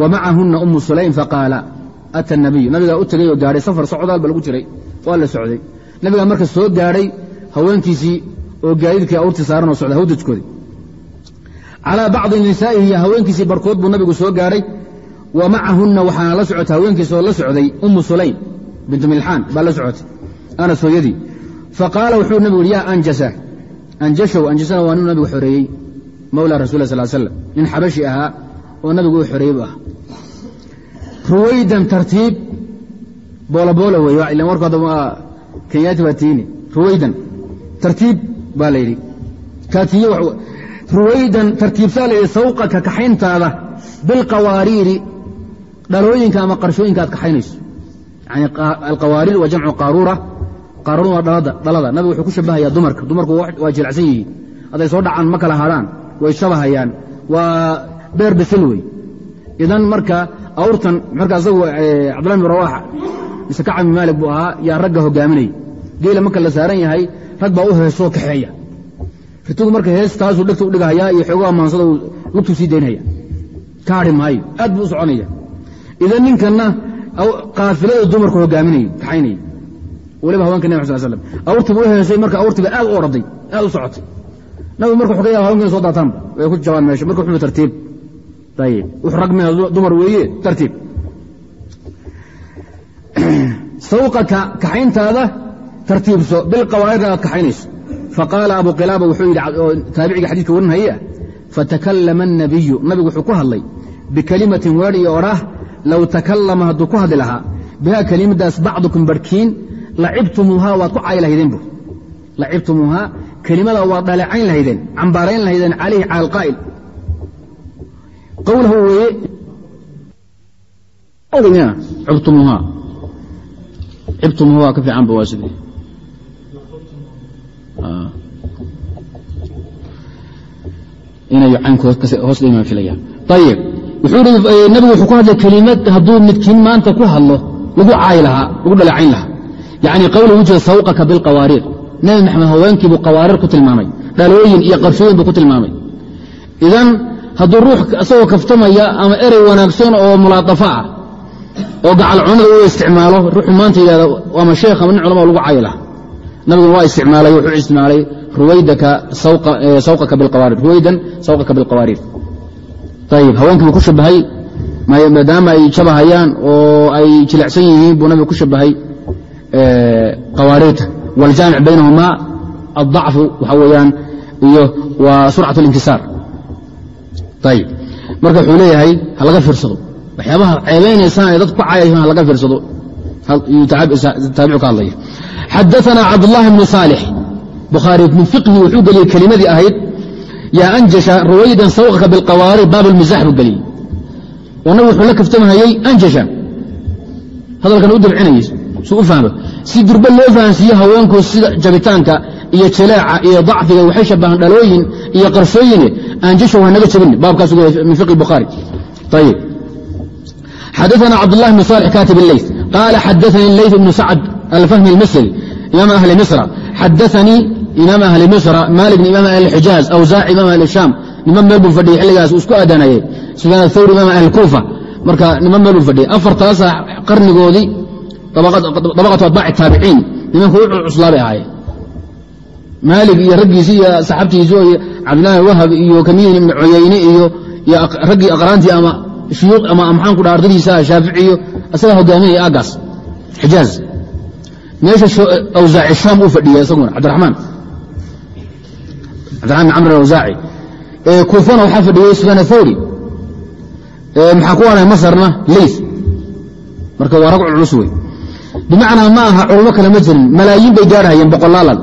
wa macahuna umu sulaym faqaala ata الnabiyu nabigaa u tegey oo gaadhay safar socdaal ba lagu jiray waa la socday nabigaa marka soo gaadhay haweenkiisii oo gaadiidkii awrtii saaran oo socda hawdajkoodii calaa bacdi nisaa'ihi iyo haweenkiisii barkood buu nabigu soo gaadhay wa macahunna waxaana la socotay haweenkiisa oo la socday ummu sulaym bintu milxaan baa la socotay. Anas hooyadii. Fa qaala wuxuu nabigu yihi yaa anjasa anjashow anjasana waa ninuu nabigu xoreeyey mawla rasul sal slam nin xabashi ahaa oo nabigu u xoreeyey bu ahaa. Ruwaydan tartiib boolaboola wey ilan warku hadda kenyaati waa tiini. Ruwaydan tartiib baa la yidhi. Kaatiye ruwaydan tartiibsaa la sawqaka kaxayntaada bilqawaariiri dhalooyinka ama qarshooyinka aad kaxaynayso. Alqawaariir waa jamcu qaaruura qaaruura waa dhalada nabigu wuxuu ku shabahayaa dumarka. Dumarku waa jilacsan yihiin. Hadday soo dhacaan ma kala hadhaan way shabahayaan. Waa beer bisil wey. Idan marka awrtan marka asagu cabdullah bin rawaaxa mise kacab bin maalik buu ahaa yaa ragga hogaaminaya. Geela marka la saaran yahay rag baa u heesoo kaxeeya ritugu marka hees taasuu dhegta u dhigahayaa iyo xoogo amaansada uu lugtuu sii daynaya. Ka maayo aad buu u soconaya. Idan ninkanna kaafilada dumarku hogaaminaya kaxaynaya waliba haweenka nabig sal slam awrtiiba u heesay marka awrtiiba aad u orday aad u socotay. Nabigu marka wuxuu ka yaaba hawenkan soo daataanba way ku jabaan meesha marka wuxuu tartiib. Ayib wuxuu rag mee dumar weeye tartiib. Sawqaka kaxayntaada tartiibso bilqawaa'irna aad kaxaynayso faqaala abu qilaaba wuxuu yidhi oo taabiciga xadidka warinhaya fatakallama الnabiyu nabigu wuxuu ku hadlay bikelimatin weer iyo odhaah low takallama hadduu ku hadli lahaa bihaa kelimadaas bacdukum barhkiin lacibtumuuhaa waad ku caayi lahaydeen bu lacibtumuuhaa kelimada waad dhaleecayn lahaydeen cambaarayn lahaydeen calayhi cala alqaa'il qowlahu weeye cubtumuhaa cibtumuhaa ka fiican ba waa sidii inay caynhoos dhimaan filayaan ayib wuxuu i nabigu wuxuu ku hadlay kelimad hadduu midkiin maanta ku hadlo lagu dhaleecayn lahaa. Yacni qowluhu jira sawqaka bilqawaariir nebi maxamed haweenkiibuu qawaariir ku tilmaamay dhalooyin iyo qarshooyin buu ku tilmaamay. Idan hadduu ruux isagoo kaftamaya ama erey wanaagsan oo mulaadafa ah oo gacal cunada u isticmaalo ruuxu maanta yidhahda ama sheekh ama nin culama lagu caayi lahaa nabiguna waa isticmaalay wuxuu isticmaalay ruwaydaka sawqaka biqawarir ruwaydan sawqaka bilqawarir ayib haweenkii buu ku shabahay maadaama ay jabahayaan oo ay jilicsan yihiin buu nabiga ku shabahay qawaariirta waaljaamic baynahumaa adacfu waxaa weyaan iyo waa surcat alinkisaar ayib marka wuxuu leeyahay ha laga fiirsado. Waxyaabaha ceebaynaysaan ee dadku ku caayayaan ha laga fiirsado taabicu ka hadlaya xadaثna cabdالlahi bnu صaalix bukhaari min fiqhi wuxuu geliyey kelimadii ahayd yaa anjasha ruwaydan sawqaka biاlqawaari baab اlmizax buu geliyey oo nabig wuxuu la kaftamhayey anjasha hadalkan u dabcinayay su u fahmo si durba loo fahansiiye haweenku sida jabitaanka iyo jaleeca iyo dacfiga waxay shabahaan dhalooyin iyo qarshooyine aanjashow hanaga jabin baabkaas min fiqi bukhaari ayib xadaثna cabdالlah bn صالح katib الleyث qala xadaثanii leyث bnu sacd alfahmi اlmisri imaam ahli misra xadaثanii imaam ahli misra malik imaam ahli xijaaz awsaac imaam ahli shaam niman meel buu fadhiyay xilligaas uu isku aadanayay sufyaan athawri imaam ahli kuufa marka niman meel buu fadhiyay afartaasa qarnigoodii dabaqatu atbaaci taabiciin nimanku u cuslaabay ahaayeen maalig iyo raggiisii iyo saxaabtiisu iyo cabdilaahi wahab iyo kamiin ibni cuyayne iyo raggii aqraantii ama shuyuuq ama maxaan ku dhaha ardadiisa shaaficiyo isagaa hogaaminaya aagaas. Xijaaz. Meesha awsaaci shaam uu fadhiya isaguna cabdiraxmaan. Cabdiraxman bin camr awsaaci kuufana waxaa fadhiyey sufyaan athawri maxaa ku aanay masarna? Leyth marka waa rag culus wey bimacnaa ma aha culamo kale ma jirin. Malaayiin bay gaarhayeen boqolaalan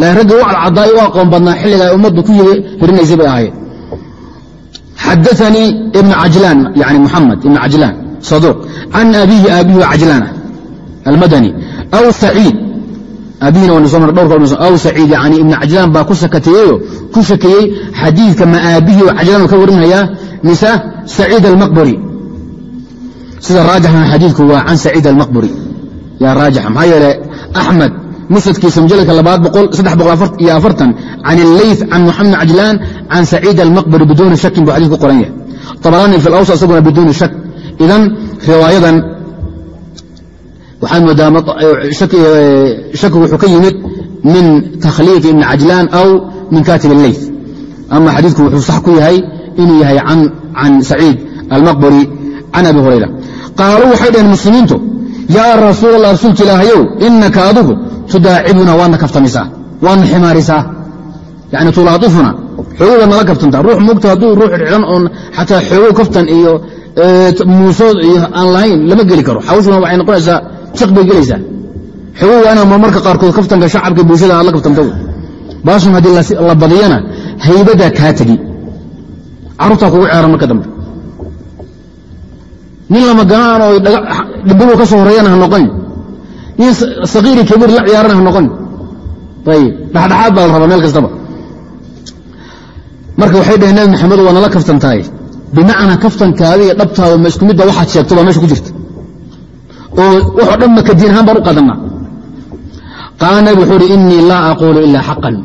laakiin raggii u cadcadaay u aqoon badnaa xilliga ay ummaddu ku hirinaysay bay ahaayeen xadaanii ibn cajlaan yani muxamed ibn cajlaan saduuq can abihi aabihi cajlaana almadani aw saciid aabihina waa soo dhowr aw saciid yani ibn cajlaan baa ku sakateeyeyo ku shakeeyey xadiidka ma aabihii cajlaan ka warinhayaa mise saciid almaqburi sida raajixan xadiidku waa can saciid almaqburi yaa raajixa maxaa yeele axmed musnadkiisa mujaladka labaad iyo afartan can illeyth can muxamed cajlaan can saciid almaqburi biduuni shakin buu xadis ku qoran yahay. طabaraani fi اlawsa isaguna biduuni shak idan riwaayadan waxaad moodaa shakigu wuxuu ka yimid min takhliiq ibni cajlaan aw min katib illeyth ama xadiidku wuxuu sax ku yahay inuu yahay can saciid almaqburi can abi hurayra. Qaaluu waxay dhaheen muslimiintu yaa rasuul allah rasuulka ilaahayow inaka adigu tudaacibuna waadna kaftamisaa waadna ximaarisaa yani tulaaifuna xoogoga nala kaftantaa. Ruux mugta hadduu ruux xidhan oon xataa xoogow kaftan iyo muusood iyo aan lahayn lama geli karo. Xawshuna waxay noqonaysaa jiq bay gelaysaa. Xoogow waana marmarka qaarkood kaftanka shacabka bulshada aad la kaftanto. Baashun haddii la badiyana haybadaa kaa tegi carruurtaa kugu ceeran marka dambe. Nin lama ganaan oo dhibbigu ka soo horeeyana ha noqon nin sakiiri kabiir la ciyaarana ha noqon. Ayib dhexdhexaad baa la rabaa meel kastaba. Marka waxay dhaheen nabi maxamed waa nala kaftantahay. Bimacnaa kaftankaada iyo dhabtaada ma isku waxaad sheegto baa meesha ku jirta. Oo waxoo dhan maka diin ahaan baan u qaadannaa qaala nabi wuxuu uhi innii laa aquulu ilaa xaqan.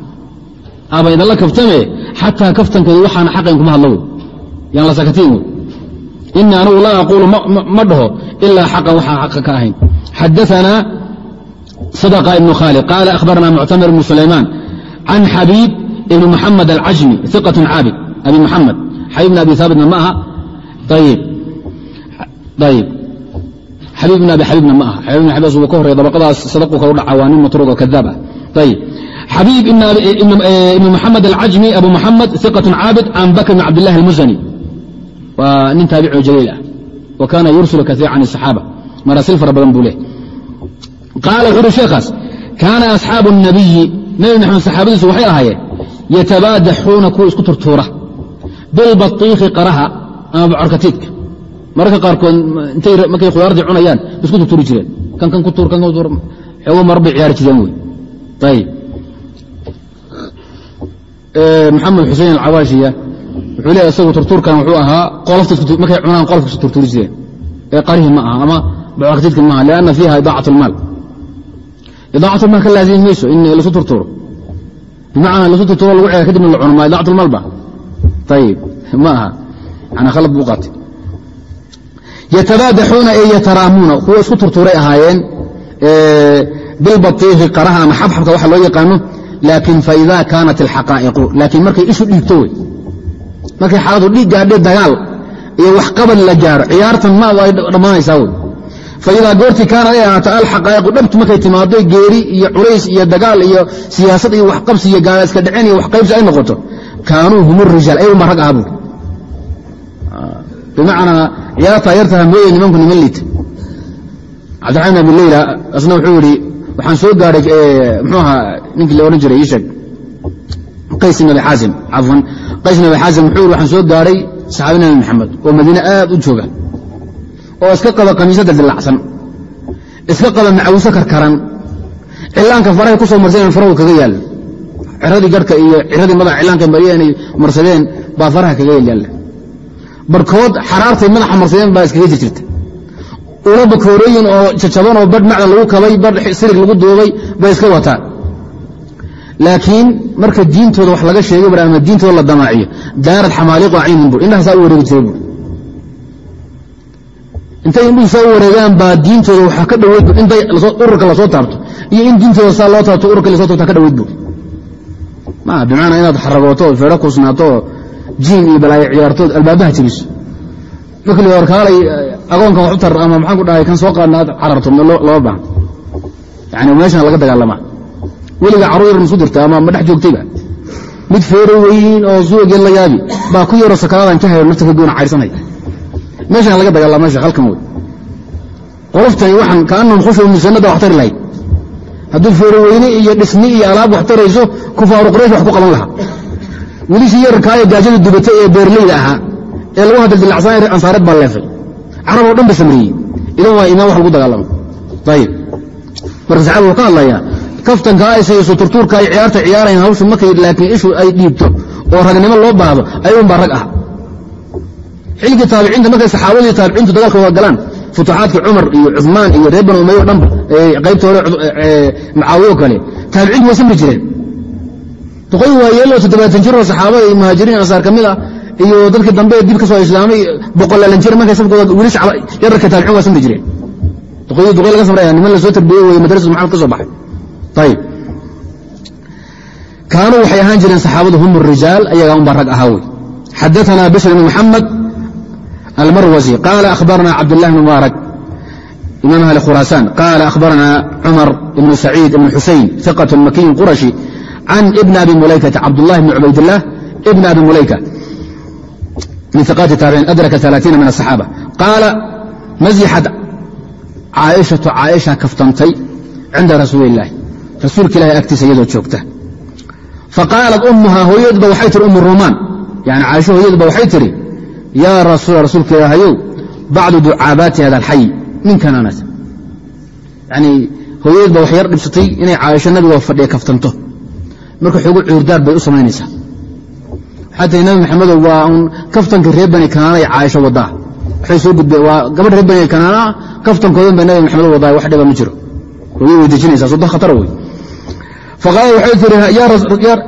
Aba idinla kaftame xataa kaftankeedu waxaana xaqayn kuma hadlo wey yaan la sakatiin. Wey inii anugu laa aquulu ma dhaho ilaa xaqan waxaan xaqa ka ahayn. Xadaanaa sadqa ibnu khaalid qaala akhbarana muctamir ibnu sulaymaan can xabiib ibni muxamed alcajmi iqat caabid abi muxamed xabiib bn abi haabitna ma aha ayib xabiib bn abi xabiibna ma aha xabib bn xabiibs wuu ka horreya dabaqadaas sadaqu kalu dhaca waa nin matruuq oo kadaab ah ayib xabiib ibni muxamed alcajmi abu muxamed iqat caabid can bakr bn cabdillahi almuzani waa nin taabici oo jaliil ah wa kaana yursilu kaiira can asaxaaba maraasil fara badan buu leh qaala wuxu uhi sheekhaas kaana asxaabu الnabiyi nebi maxamed saxaabadiisu waxay ahaayeen yatabaadaxuuna kuwa isku turtuura bilbaiikhi qaraha ama bocorkatiidka mararka qaarkood markay khudaartii cunayaan isku turturi jireen kan kan ku tuur kan tuur xoogo mar bay ciyaari jireen wey ayib maxamed xusein alcawaashiya wuxuu leeya isagu turtuurkan wuxuu ahaa markay cunaan qolofka isu turturi jireen ee qarihi ma aha ama bocorkatiidka maaha lianna fiiha idaacat lmaal idaacat lmaal ka laazimi mayso in lasu turturo bimacnaa lasu turturo lagu ceega kadibna la cuno ma idaacat lmaal ba ayib ma aha manaa khalad buu qaatay yatabaadaxuuna ee yataraamuuna kuwa isku turtuuray ahaayeen bilbatiiqi qaraha ama xabxabka waxa loo yaqaano laakiin faida kaanat alxaqaa'iqu laakiin markay isu dhiigto wey markay xaaladu dhiig gaadhe dagaal iyo waxqabad la gaaro ciyaartan ma ay dhammaanaysaa wey faidaa goortii kaana ay ahaato alxaqaa'iqu dhabtu markay timaado geeri iyo culays iyo dagaal iyo siyaasad iyo waxqabsi iyo gaala iska dhicin iyo waxqaybsi ay noqoto kaanuu hum rijaal ayaguma rag aha buur bimacnaa ciyaartaa yartaha mooye nimanku niman liita. Cabdiraxmaan abi leyla asna wuxuu yihi waxaan soo gaadhay mxuu ahaa ninkii la odhan jiray ii sheeg qays ibn abi xaasim cafwan. Qays ibn abi xaasim wuxuu yihi waxaan soo gaadhay saxaabi nabi maxamed oo madiine aad u jooga oo iska qaba kamiisada dilacsan iska qaba macawiso karkaran cilaanka farahay ku soo marsadeen farahu kaga yaal ciradii garhka iyo ciradii madaxa cilaanka mariyeen ay marsadeen baa faraha kaga yaalla. Barkood xaraartay madaxa marsadeen baa iskaga jirjirta una bakoorooyin oo jajaban oo badh macdan lagu kabay badh sirig lagu duubay bay iska wataan. Laakiin marka diintooda wax laga sheegay bar ama diintooda la damaaciyo daarad xamaaliqu caynin bur indhahaasaa u wareegi jiray bur intay indhihiisaa u wareegaan baa diintooda waxaa ka dhoweyd bur intay ururka la soo taabto. Iyo in diintooda saa loo taabto ururka la soo taabto ka dhoweyd bur maa bimacnaa inaad xaragooto oo feedho kuusnaato jiin iyo balaayo ciyaartood albaabaha jebiso markii la warkaalay agoonkan wax u tar ama maxaan ku dhahay kan soo qaadna aad cararto lama baahan. Yani meeshan laga dagaalama. Weliga carruur yar isu dirta ama ma dhex joogtayba. Mid feero weyn oo suugeen la yaabi baa ku yaro sakaradan ka hayo nafta ka goona cayrsanay meeshan laga dagaalama meesha halkan wey qoloftani waxaan kaanahum khushu musanada wax tari lahayd. Hadduu feero weyne iyo dhisni iyo alaab wax tarayso kufaaru quraysh wax ku qaban lahaa. Welishii yararkaa ee gaajada dubatay ee beerleyda ahaa ee lagu hadal dilacsan ansaareed baa leefay. Carab oo dhan ba samreeyey idan waa imaan wax lagu dagaalamo. Ayib marka saxaaba wuxuu ka hadlayaa kaftanka aysa iyo suturtuurka ay ciyaarta ciyaarayan hawshu markay laakiin ishu ay dhiibto oo ragnimo loo baahdo ayuun baa rag ah xilligii taabiciinta markay saxaabadii taabiciintu dagaalkooda galaan futuxaadka cumar iyo cumaan iyo reer banu umayo dhanba qaybta hore macaawiyo kale taabiciintu way samri jireen. Boqol waayelo toddobaatan jiroo saxaabada iyo muhaajiriin ansaar ka mid ah iyo dadkii dambe dib ka soo islaamay boqolaalan jir markay safkooda weli yararka taabiciin waa samri jireen. Boqoy laga samraya niman la soo tarbiyey wey madrasatu maxamad ka soo baxay. Ayib kaanuu waxay ahaan jireen saxaabadu hum rijaal ayagaa unbaa rag ahaa wey xadaanaa bishr ibn maxamed bn mxamed almarwasi qaala akhbarna cabdالlah bn mubaarak imam ahli khuraasan qaala akhbarna cumar ibn saciid ibn xusein ثiqaة makiyin qurashi can ibn abi mulaykata cabdالlah bn cubaydالlah ibn abi mulayka min iqaati taabiciin adraka ثaلaaثiina min الصaxaabة qaala mazixad caaishatu caaisha kaftantay cinda rasuuli الlahi rasuulka ilahi agtiisa iyadoo joogta faqaalat ummuhaa hooyadeedba waxay tihi umu rumaan yani caaisho hooyadeedba waxay tihi yaa rasuula rasuulka ilaahayow bacdu ducaabaati hada alxay ninkananas yani hooyadeedba wax yar dhibsatay inay caaisho nabigoo fadhiya kaftanto. Marka xoogu cuurdaar bay u samaynaysaa tihi nabi maxamedow waa un kaftanka reer bani kanaana ee caaisho wadaa waxay soo gudbeen waa gabadh reer bani kanaana kaftankoodan bay nabi maxamed wadaa wax dhiba ma jiro. Hooyay way dejinaysaa sodo khatara wey faqaala waxay tihi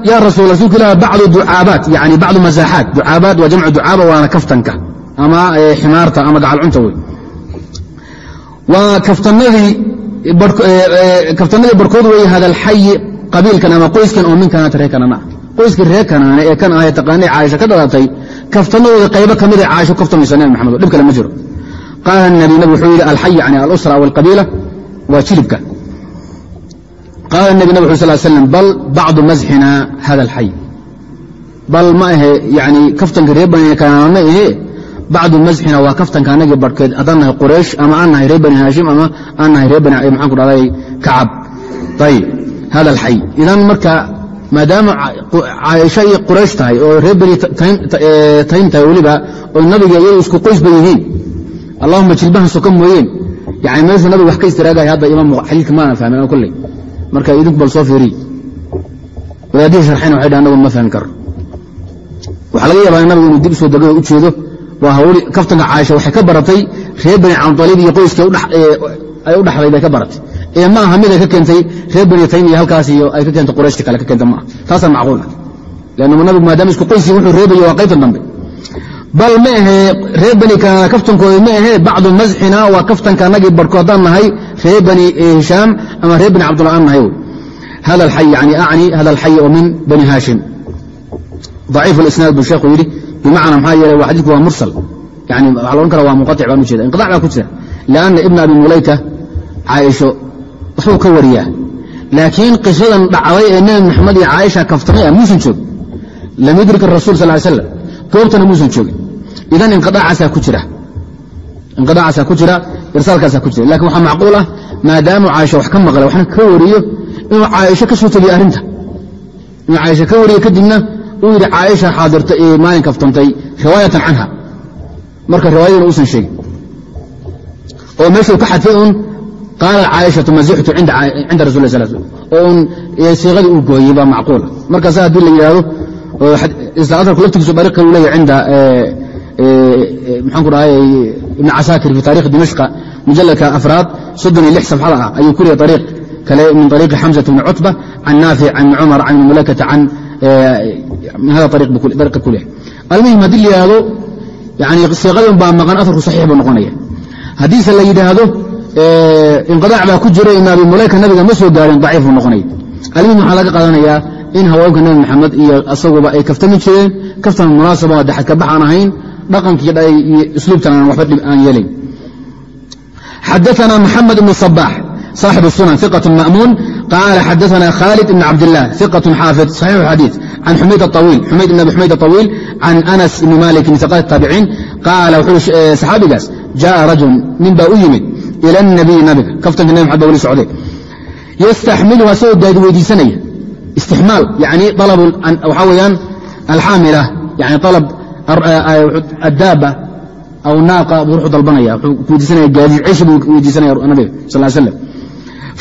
yaa rasuul rasuulka ilah bacdu ducaabaat yani bacdu masaaxaat ducaabaat waa jamcu ducaaba waana kaftanka ama ximaarta ama gacalcunta wey waa kaftanadii barkood wey hadalxayi qabiilkan ama qoyskan oo min kanaata reer kanaana ah qoyskii reer kanaane ee kan ahay taqaanay caaisha ka dhalatay kaftanadooda qaybo ka mid a caaisho kaftamaysa nabi maxamed dhib kale ma jiro qaala nabi nabi wuxuu yidhi alxay yani alusra aw alqabiila waa jilibka qaala nebi nab ur sal slam bal bacdu masxina hada alxay bal ma ahe yani kaftanka reer bani kanaana ahe bacdu masxina waa kaftanka anagii barhkeed haddaan nahay quraysh ama aan nahay reer bani haashim ama aan nahay reer bani maxaan ku dhahday kacab ayib hada alxay idan marka maadaama caaisha iyo quraysh tahay oo reer beni taym tahay weliba oo nabiga iyadu isku qoysba yihiin allahuma jilbahan soka mooyeen yani meeshuu nabiga wax ka istiraagaya hadda imaam xadiidka maana fahmin oo kolley marka idinku bal soo fiiriy wadaadihii sharxayna waxay dhahan anagu ma fahmi karo. Waxaa laga yaabaa nabigu inuu dib soo degay oo u jeedo waa hawli kaftanka caaisha waxay ka baratay reer beni cabdaliib iyo qoyskii ay u dhaxday bay ka baratay. Ee ma aha mid ay ka keentay reer beni taym iyo halkaas iyo ay ka keentay qurayshta kale ka keenta maaha taasaa macquul ah. Leannu nabigu maadaama isku qoyskii wuxuu reebayo waa qaybta dambe. Bal ma ahee reer beni kanaana kaftankooda ma ahee bacdu masxina waa kaftanka anagii barhko haddaan nahay reer bani eh, hishaam ama reer bani cabdullah aan nahay hada ay yani acni hada alxay oo min bani haashim daciif lisnaad buu sheekhu yidhi bimacna maxaa yeele xadidku waa mursal. Yani waxaa la odhan kara waa munqatic baan ujeeda inqidac baa ku jira. Lianna ibna abi mulayka caaisho wuxuu ka wariyaa. Laakiin qisadan dhacday ee nebi maxamed iyo caaisha kaftamay ah muusan joog lam yudrika rasul sal ly slam goobtana muusan joogin. Idan inqiaacaasaa ku jira inqiطaacaasaa ku jira. Lakin waxaa macquul ah maadaamuu caaisha wax ka maqlay waxna ka wariyo inuu caaisho ka soo tegiyo arrinta. Inuu caaisha ka wariyo kadibna uu yidhi caaisha xaadirta ee maalin kaftantay riwaayatan canha. Marka riwaayadana uusan sheegin. Oo meeshuu ka xadfay un qaala caaishatu mazixtu cinda rasul sl oo un siiqadii uu gooyey baa macquula markaasa haddii la yidhaahdo aarku laftigiisu dariiq u leeyahy cinda maxaan ku dhahay ibn casaakir fi taarikh dimashqa mujalladka afraad soddon iyo lix safxada ah ayuu ku leeyay ariiq kale min ariiqi xamsata bni cutba can naafic can cumar can mulakata can hada ariiqa ku leeyahay almuhim haddii la yidhaahdo yani siiqadin baa maqan afarku saxiix buu noqonaya haddiise la yidhaahdo inqidaac baa ku jira ibn abi mulayka nabiga ma soo gaarin daciif buu noqonaya almuhim waxaa laga qaadanayaa in haweenka nabi maxamed iyo asaguba ay kaftami jireen kaftan munaasaba oo daxad ka bax aan ahayn dhaqankii iyo isluubtan aan waxba dhib aan yeelayn xadaثna mxamed ibn صbax صاaxib الsunan ثiqة ma'muun qaala xadaثna khaalid ibn cabdالlah ثiqة xaafid صaxiix xadiiث can xumayd aطawiil xumayd ibn abi xumayd aطawiil can anas ibni malik min ثiqaat الtaabiciin qaala wuxuu saxaabigaas jaءa rajul nin baa u yimid ilى الnabiy nabiga kaftanka nabi maxamed ba weli socday yastaxmiluha isagoo gaadi weydiisanaya istixmaal yani alab waxaa weeyaan alxaamila yani alab addaaba aw naaqa buu ruxu dalbanaya wuxuu weydiisanaya gaadiid ceshi buu weydiisanaya nabiga sal ly slam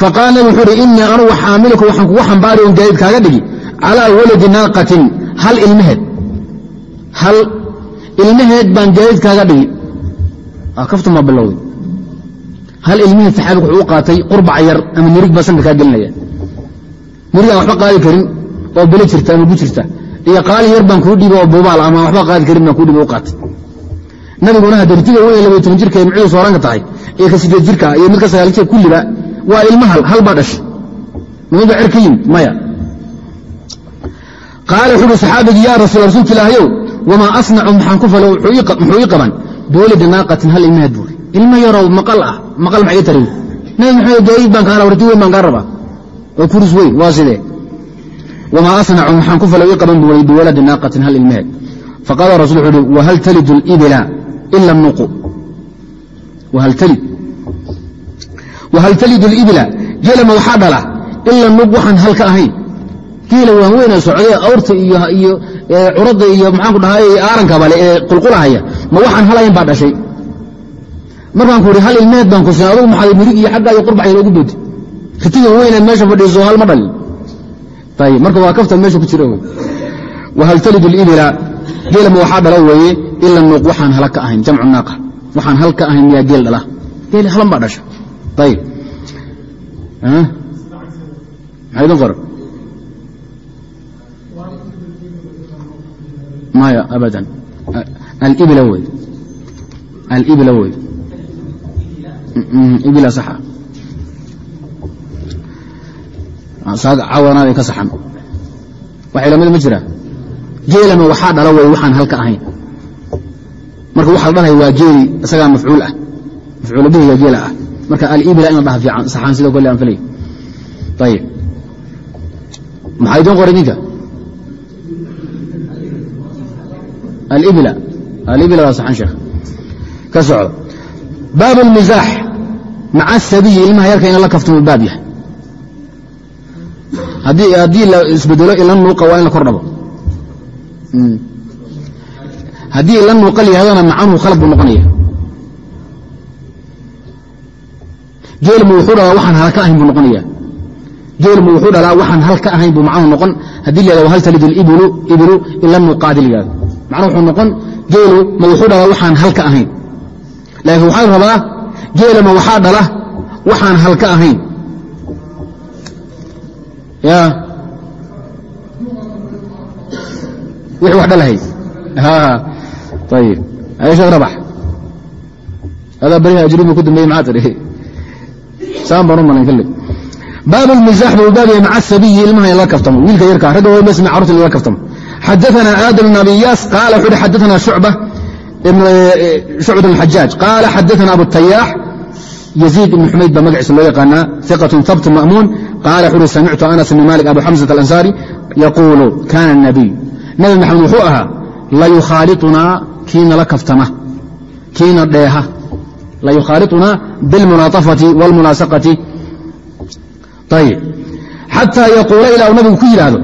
faqaala nabi wuxuu uhi inii anugu xaamiluka waxaan kugu xambaari on gaadiid kaaga dhigi calaa waladi naaqatin hal ilmeheed hal ilmeheed baan gaadiid kaaga dhigi baa bilowday hal ilmeheed saxaabiga wuxuu u qaatay qurbaca yar ama nirig baa sanka kaa gelinaya nirig aan waxba qaadi karin oo bele jirta ama gu jirta iyo qaali yar baan kuu dhiiba oo buubaal ama waxba qaadi karin baan kuu dhiiba u qaatay nabiguna hadartiga weyn labay toban jirka ee mucuu sooranka tahay iyo ka sideed jirka iyo mid sagaal jir kulliba waa ilma hal hal baa dhashay. Baa cer ka yimid maya. Qaala wuxuu uhi saxaabigii yaa rasuul rasuulka ilaahayow wamaa asnacu maxaan ku falo muxuu ii qaban biwaladi naaqatin hal ilmaheed buuri. Ilmo yarow maqal ah maqal maxay tarin? Nabi maxamed gaadiid baan kaa warti weyn baan kaa rabaa oo kuris weyn waa sidee wamaa asnacu maxaan ku falo ii qaban buuri biwaladi naaqatin hal ilmaheed faqaala rasul wuxuu uhi wahal talidu libila ila nuqu wahal talidu libila geelama waxaa dhala ila nuq waxaan hal ka ahayn geela waan weyna socdee awrta iyo curadda iyo maxaanku dhahay aarankabale ee qulqulahaya ma waxaan halayn baa dhashay markaan ku ihi hal ilmeed baan ku sin adugu maxaa mirig iyo xaggaa iyo qurbax loogu boodi ritiga weyneed meesha fadhiiso hal ma dhalin marka waa kaftan meesha ku jira wahal geelama waxaa dhala weeye ila nuuq waxaan hala ka ahayn jamcu naaqa. Waxaan hal ka ahayn miyaa geel dhala. Geel halan baa dhasha. Ayib maxaa idin qoran maya abadan. Alibla wey. Alibla wey. Ibla saxa. Cawanaaday ka saxan. Waxay lamida ma jiraa geelama waxaa dhala wey waxaan halka ahayn. Marka waxa la dhalaya waa geeli isagaa mafcuul ah. Mafcuul geela ah. Marka alibla in dhaha fiican saxaan sidoo kale aan filay ayib maxaa idin qoray idinka alibla alibla waa saxan sheekh. Ka socdo. Baab اlmizaax maca asabiyi ilmaha yarka ina la kaftumu baab yahay. Haddii la isbedelo ila nuuqa waa in la kor dhabo haddii ila nuuqa la yahdana macanuhu khalad buu noqonaya. Geelmu wuxuu dhalaa waxaan hal ka ahayn buu noqonaya geelmu wuxuu dhalaa waxaan hal ka ahayn buu macnuhu noqon. Haddii la yhahdo hal talidu ibilu ibilu ila nuuqaadi la yihahdo macnuhu wuxuu noqon geelu ma wuxuu dhalaa waxaan hal ka ahayn. Laakiin waxaa rabaa geelama waxaa dhala waxaan hal ka ahayn. Ya wixii wax dhalahay ayib ayshad rabax adaa beriha ajrubi ku dambeeye maxaa tidhi saan baan u malayn kalle baab اlmizaax buu baab yahay maca sabiyi ilmaha in la kaftamo wiilka yarkaa ragga waa masmi carruurta in lala kaftamo xadaثana aadam ibn abi yaas qaala wuxu uhi xadaثana shucba shucbat الxajaaj qaala xadaثana abu tayaax yaziid ibn xumayd baa magaciisa loo yaqaanaa iqaة habt ma'muun qaala wuxu uhi samictu anas ibn malik abu xamزة alansaari yaquulu kana الnabiy nabi maxamed wuxuu ahaa la yuhaaliunaa kiinala kaftama kiina dheeha. La yuhaaliunaa bilmunaaafati wاlmunaasaqati ayb xataa yaquula ilaa uu nabigu ku yidhaahdo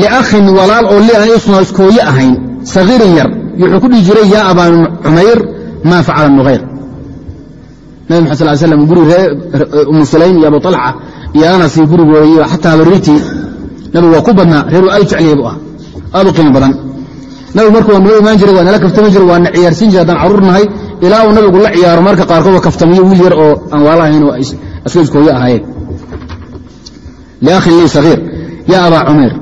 liakhin walaal oo li aan isuna iskooye ahayn sagiirin yar wuxuu ku dhihi jiray yaa abaa cumayr maa facala nuhayr nabi maxad sal slam guri ree umu sulaym iyo abu alca iyo anasi gurigooyi xataa barirtii nabigu waa ku badnaa reeru ay jecliyay bu ah aad u qiimo badan. Nabigu marka waa noo imaan jiray waa nala kaftami jiray waa na ciyaarsin jiray haddaan carruur nahay ilaa uu nabigu la ciyaaro marka qaarkood oo kaftamiyo wiil yar oo aan waala ahayn oo asla iskooye ahaayeen. Liakhin lii sagiir yaa abaa cumayr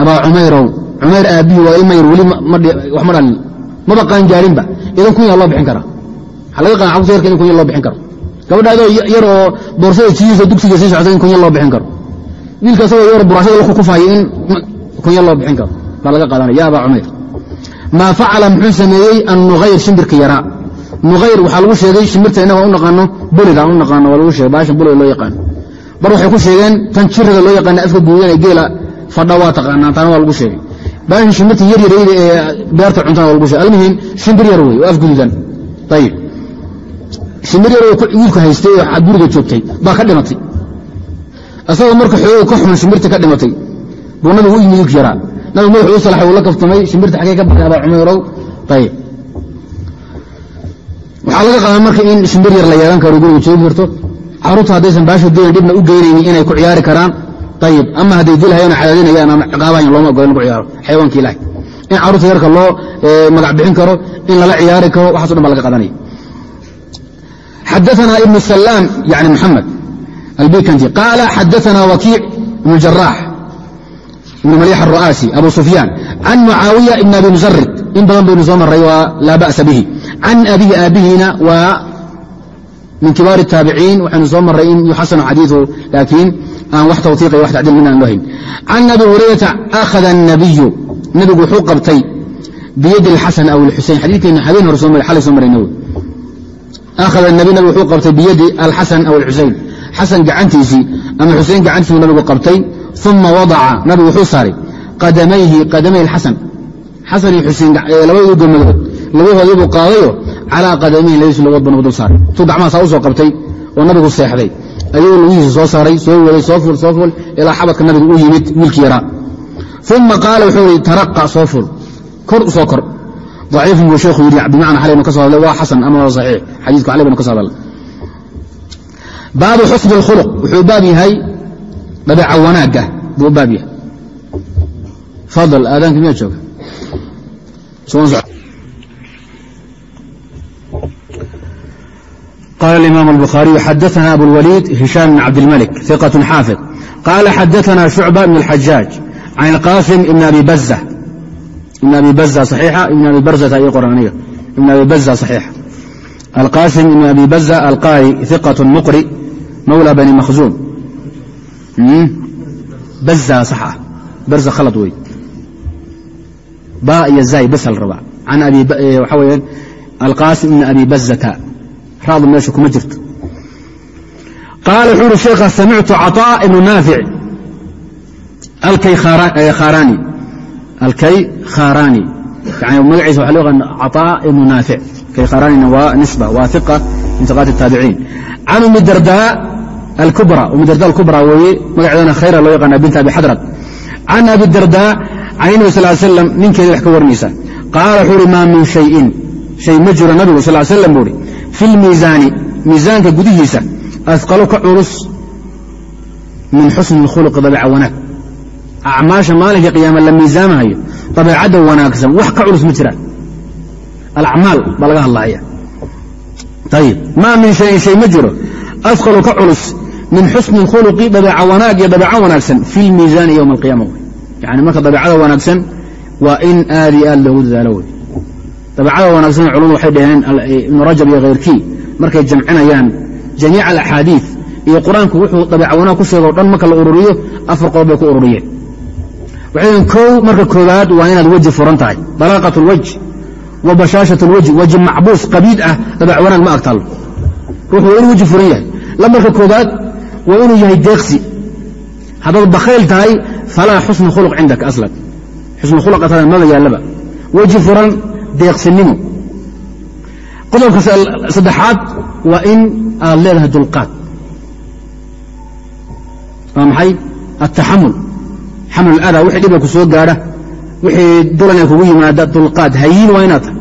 abaa cumayrow cumayr aabbihi waa ilma yar weli wax ma dhalin maba qaangaarinba idan kunya loo bixin kara. Waxaa laga qana carurta yarka in kunya loo bixin karo. Gabadhaadoo yar oo boorsada jiiso dugsiga sii socota in kunya loo bixin karo. Wiilka asagoo buraashada la kukufayo in kunya loo bixin karo baa laga qaadanaya ya abaa cumayr maa facala muxuu sameeyey annukhayr shimbirka yaraa nukhayr waxaa lagu sheegay shimbirta innaga u naqaano buliga aan u naqaano waa lagu sheegay baashan buliga loo yaqaano bar waxay ku sheegeen tan jiraga loo yaqaana afka guudan ee geela fadha waa taqaanaan taana waa lagu sheegay. Baashan shimbirta yar yarayda ee beerta cuntana waa lagu sheegay. Almuhim shimbir yar wey oo afgududan ayib shimbir yar oo wiilku haystay oo guriga joogtay baa ka dhimatay. Asagoo marka xooguu ka xun shimbirta ka dhimatay. Buu nabigu u yimi wiilku yaraa nabigu madaxu u salaxay uu la kaftamay shimbirta xaggee ka baxay abaa cumayrow ayib waxaa laga qadaa marka in shimbir yar la yeelan karo guriga joogi karto. Carruurta haddaysan baasha dilan dhibna u geynaynin inay ku ciyaari karaan. Ayib ama hadday dilhayana cadaadinayaan ama ciqaabahayan looma ogola in ciyaaro. Xayawaanka ilahi in carruurta yarka loo magac bixin karo in lala ciyaari karo waxaso dhan ba laga qadanaya xadaثna ibn salaam yani maxamed albikandi qaala xadaثna wakiic ibn jaraax ibn malix aلru'aasi abu sufyaan can mucaawiya ibn abi musarid in badan baynu soo maray waa laa ba'sa bihi can abihi aabihina waa min kibaar الtaabiciin waxaynu soo maray in yuxasanu xadiiثu laakiin aan wax tawtiiq iyo wax tacdiil min aan loo hayn can abi hurayrata akhada الnabiyu nabigu wuxuu qabtay biyadi اlxasan aw اlxusein xadiidkeena habeen hore soo xalay soo marayna akhada nabi nabigu wuxuu qabtay biyadi alxasan aw alxusein xasan gacantiisii ama xusein gacantiisuu nabigu qabtay uma wadaca nabigu wuxuu saaray qadamayhi qadamay alxasan xasan iyo xusein labadoodu gomadood labahoodiibuu qaadayo calaa qadamayhi labadiisu lagood buu saaray intuu gacmaha saa u soo qabtay oo nabigu seexday ayuu lugihiisa soo saaray soo waday soo ful soo ful ilaa xabadka nabigu u yimid wiilkii yaraa uma qaala wuxuu yihi taraqa soo ful kor u kor ضaciifun buu sheekhu yidhi bimacna xalaynu ka so hadlay waa xasan ama waa saxiix xadiidku baynu ka so hadalnay baabu xusni اlkhuluq wuxuu baab yahay dabeeca wanaagga buu baab yahay fadal aadaanka miyaa jooga قال الإمام البخاري حدثنا أبو الوليد هشام بن عبد الملك ثقة حافظ قال حدثنا شعبة بن الحجاج عن القاسم بن أبي بزة بن أبي بزة صحيحة بن أبي برزة أي قرآنية بن أبي بزة صحيحة القاسم بن أبي بزة القاري ثقة مقري مولى بني مخزوم بزة صحة برزة خلط وي باء يزاي بس الربع عن أبي ب... وحويا القاسم بن أبي بزة راض meesha kuma jirto qaala wuxuu uhi sheekha samictu caطاء ibnu naafic alkay khaarani alkay khaarani yani magaciisa waxa loo yaqaan caطاء ibnu naafic kay khaaranina waa nisba waa iqa min iqaat الtaabiciin can umi dardaa alkubra umudarda alkubra weeye magaceedana khayra loo yaqaana bint abi xadrad can abi darda can nabi sal slam ninkeeda wax ka warinaysa qaala wuxuu uhi maa min shayin shay ma jiro nabigu sal slam buu uhi fi lmiisaani miisaanka gudihiisa asqalo ka culus min xusni اkhuluqi dabeeca wanaag acmaasha maalinka qiyaama la miisaamahayo dabeecadda wanaagsan wax ka culus ma jiraan alacmaal baa laga hadlahaya ayib maa min shayin shay ma jiro asqalu ka culus min xusni khuluqi dabeeca wanaag iyo dabeeco wanaagsan fi lmiisaani yowma alqiyama wey yani marka dabeecada wanaagsan waa in aad iyo aad loogu dadaalo wey dabeecada wanaagsan culumadu waxay dhaheen ibnu rajab iyo khayrkii markay jamcinayaan jamiic alaxaadiid iyo qur'aanku wuxuu dabeeca wanaag ku sheego o dhan marka la ururiyo afar qodob bay ku ururiyeen waxay dhaheen kow marka koowaad waa inaad weji furan tahay balaaqat lwajh wa bashaashat lwajhi weji macbuus qabiid ah dabeec wanaag ma agtaalo ruuxu waa inuu weji furan yahay lambarka koowaad waa inuu yahay deeqsi. Haddaad bakhayl tahay falaa xusna khuluq cindaka aslan xusna khuluq atada maba yaallaba. Weji furan deeqsinimo qodobka saddexaad waa in aad leedahay dulqaad. Waa maxay? Ataxamul xaml ada wixii dhiba ku gaadha wixii dulan kugu yimaada dulqaad. Hayiin waa inaad tahay.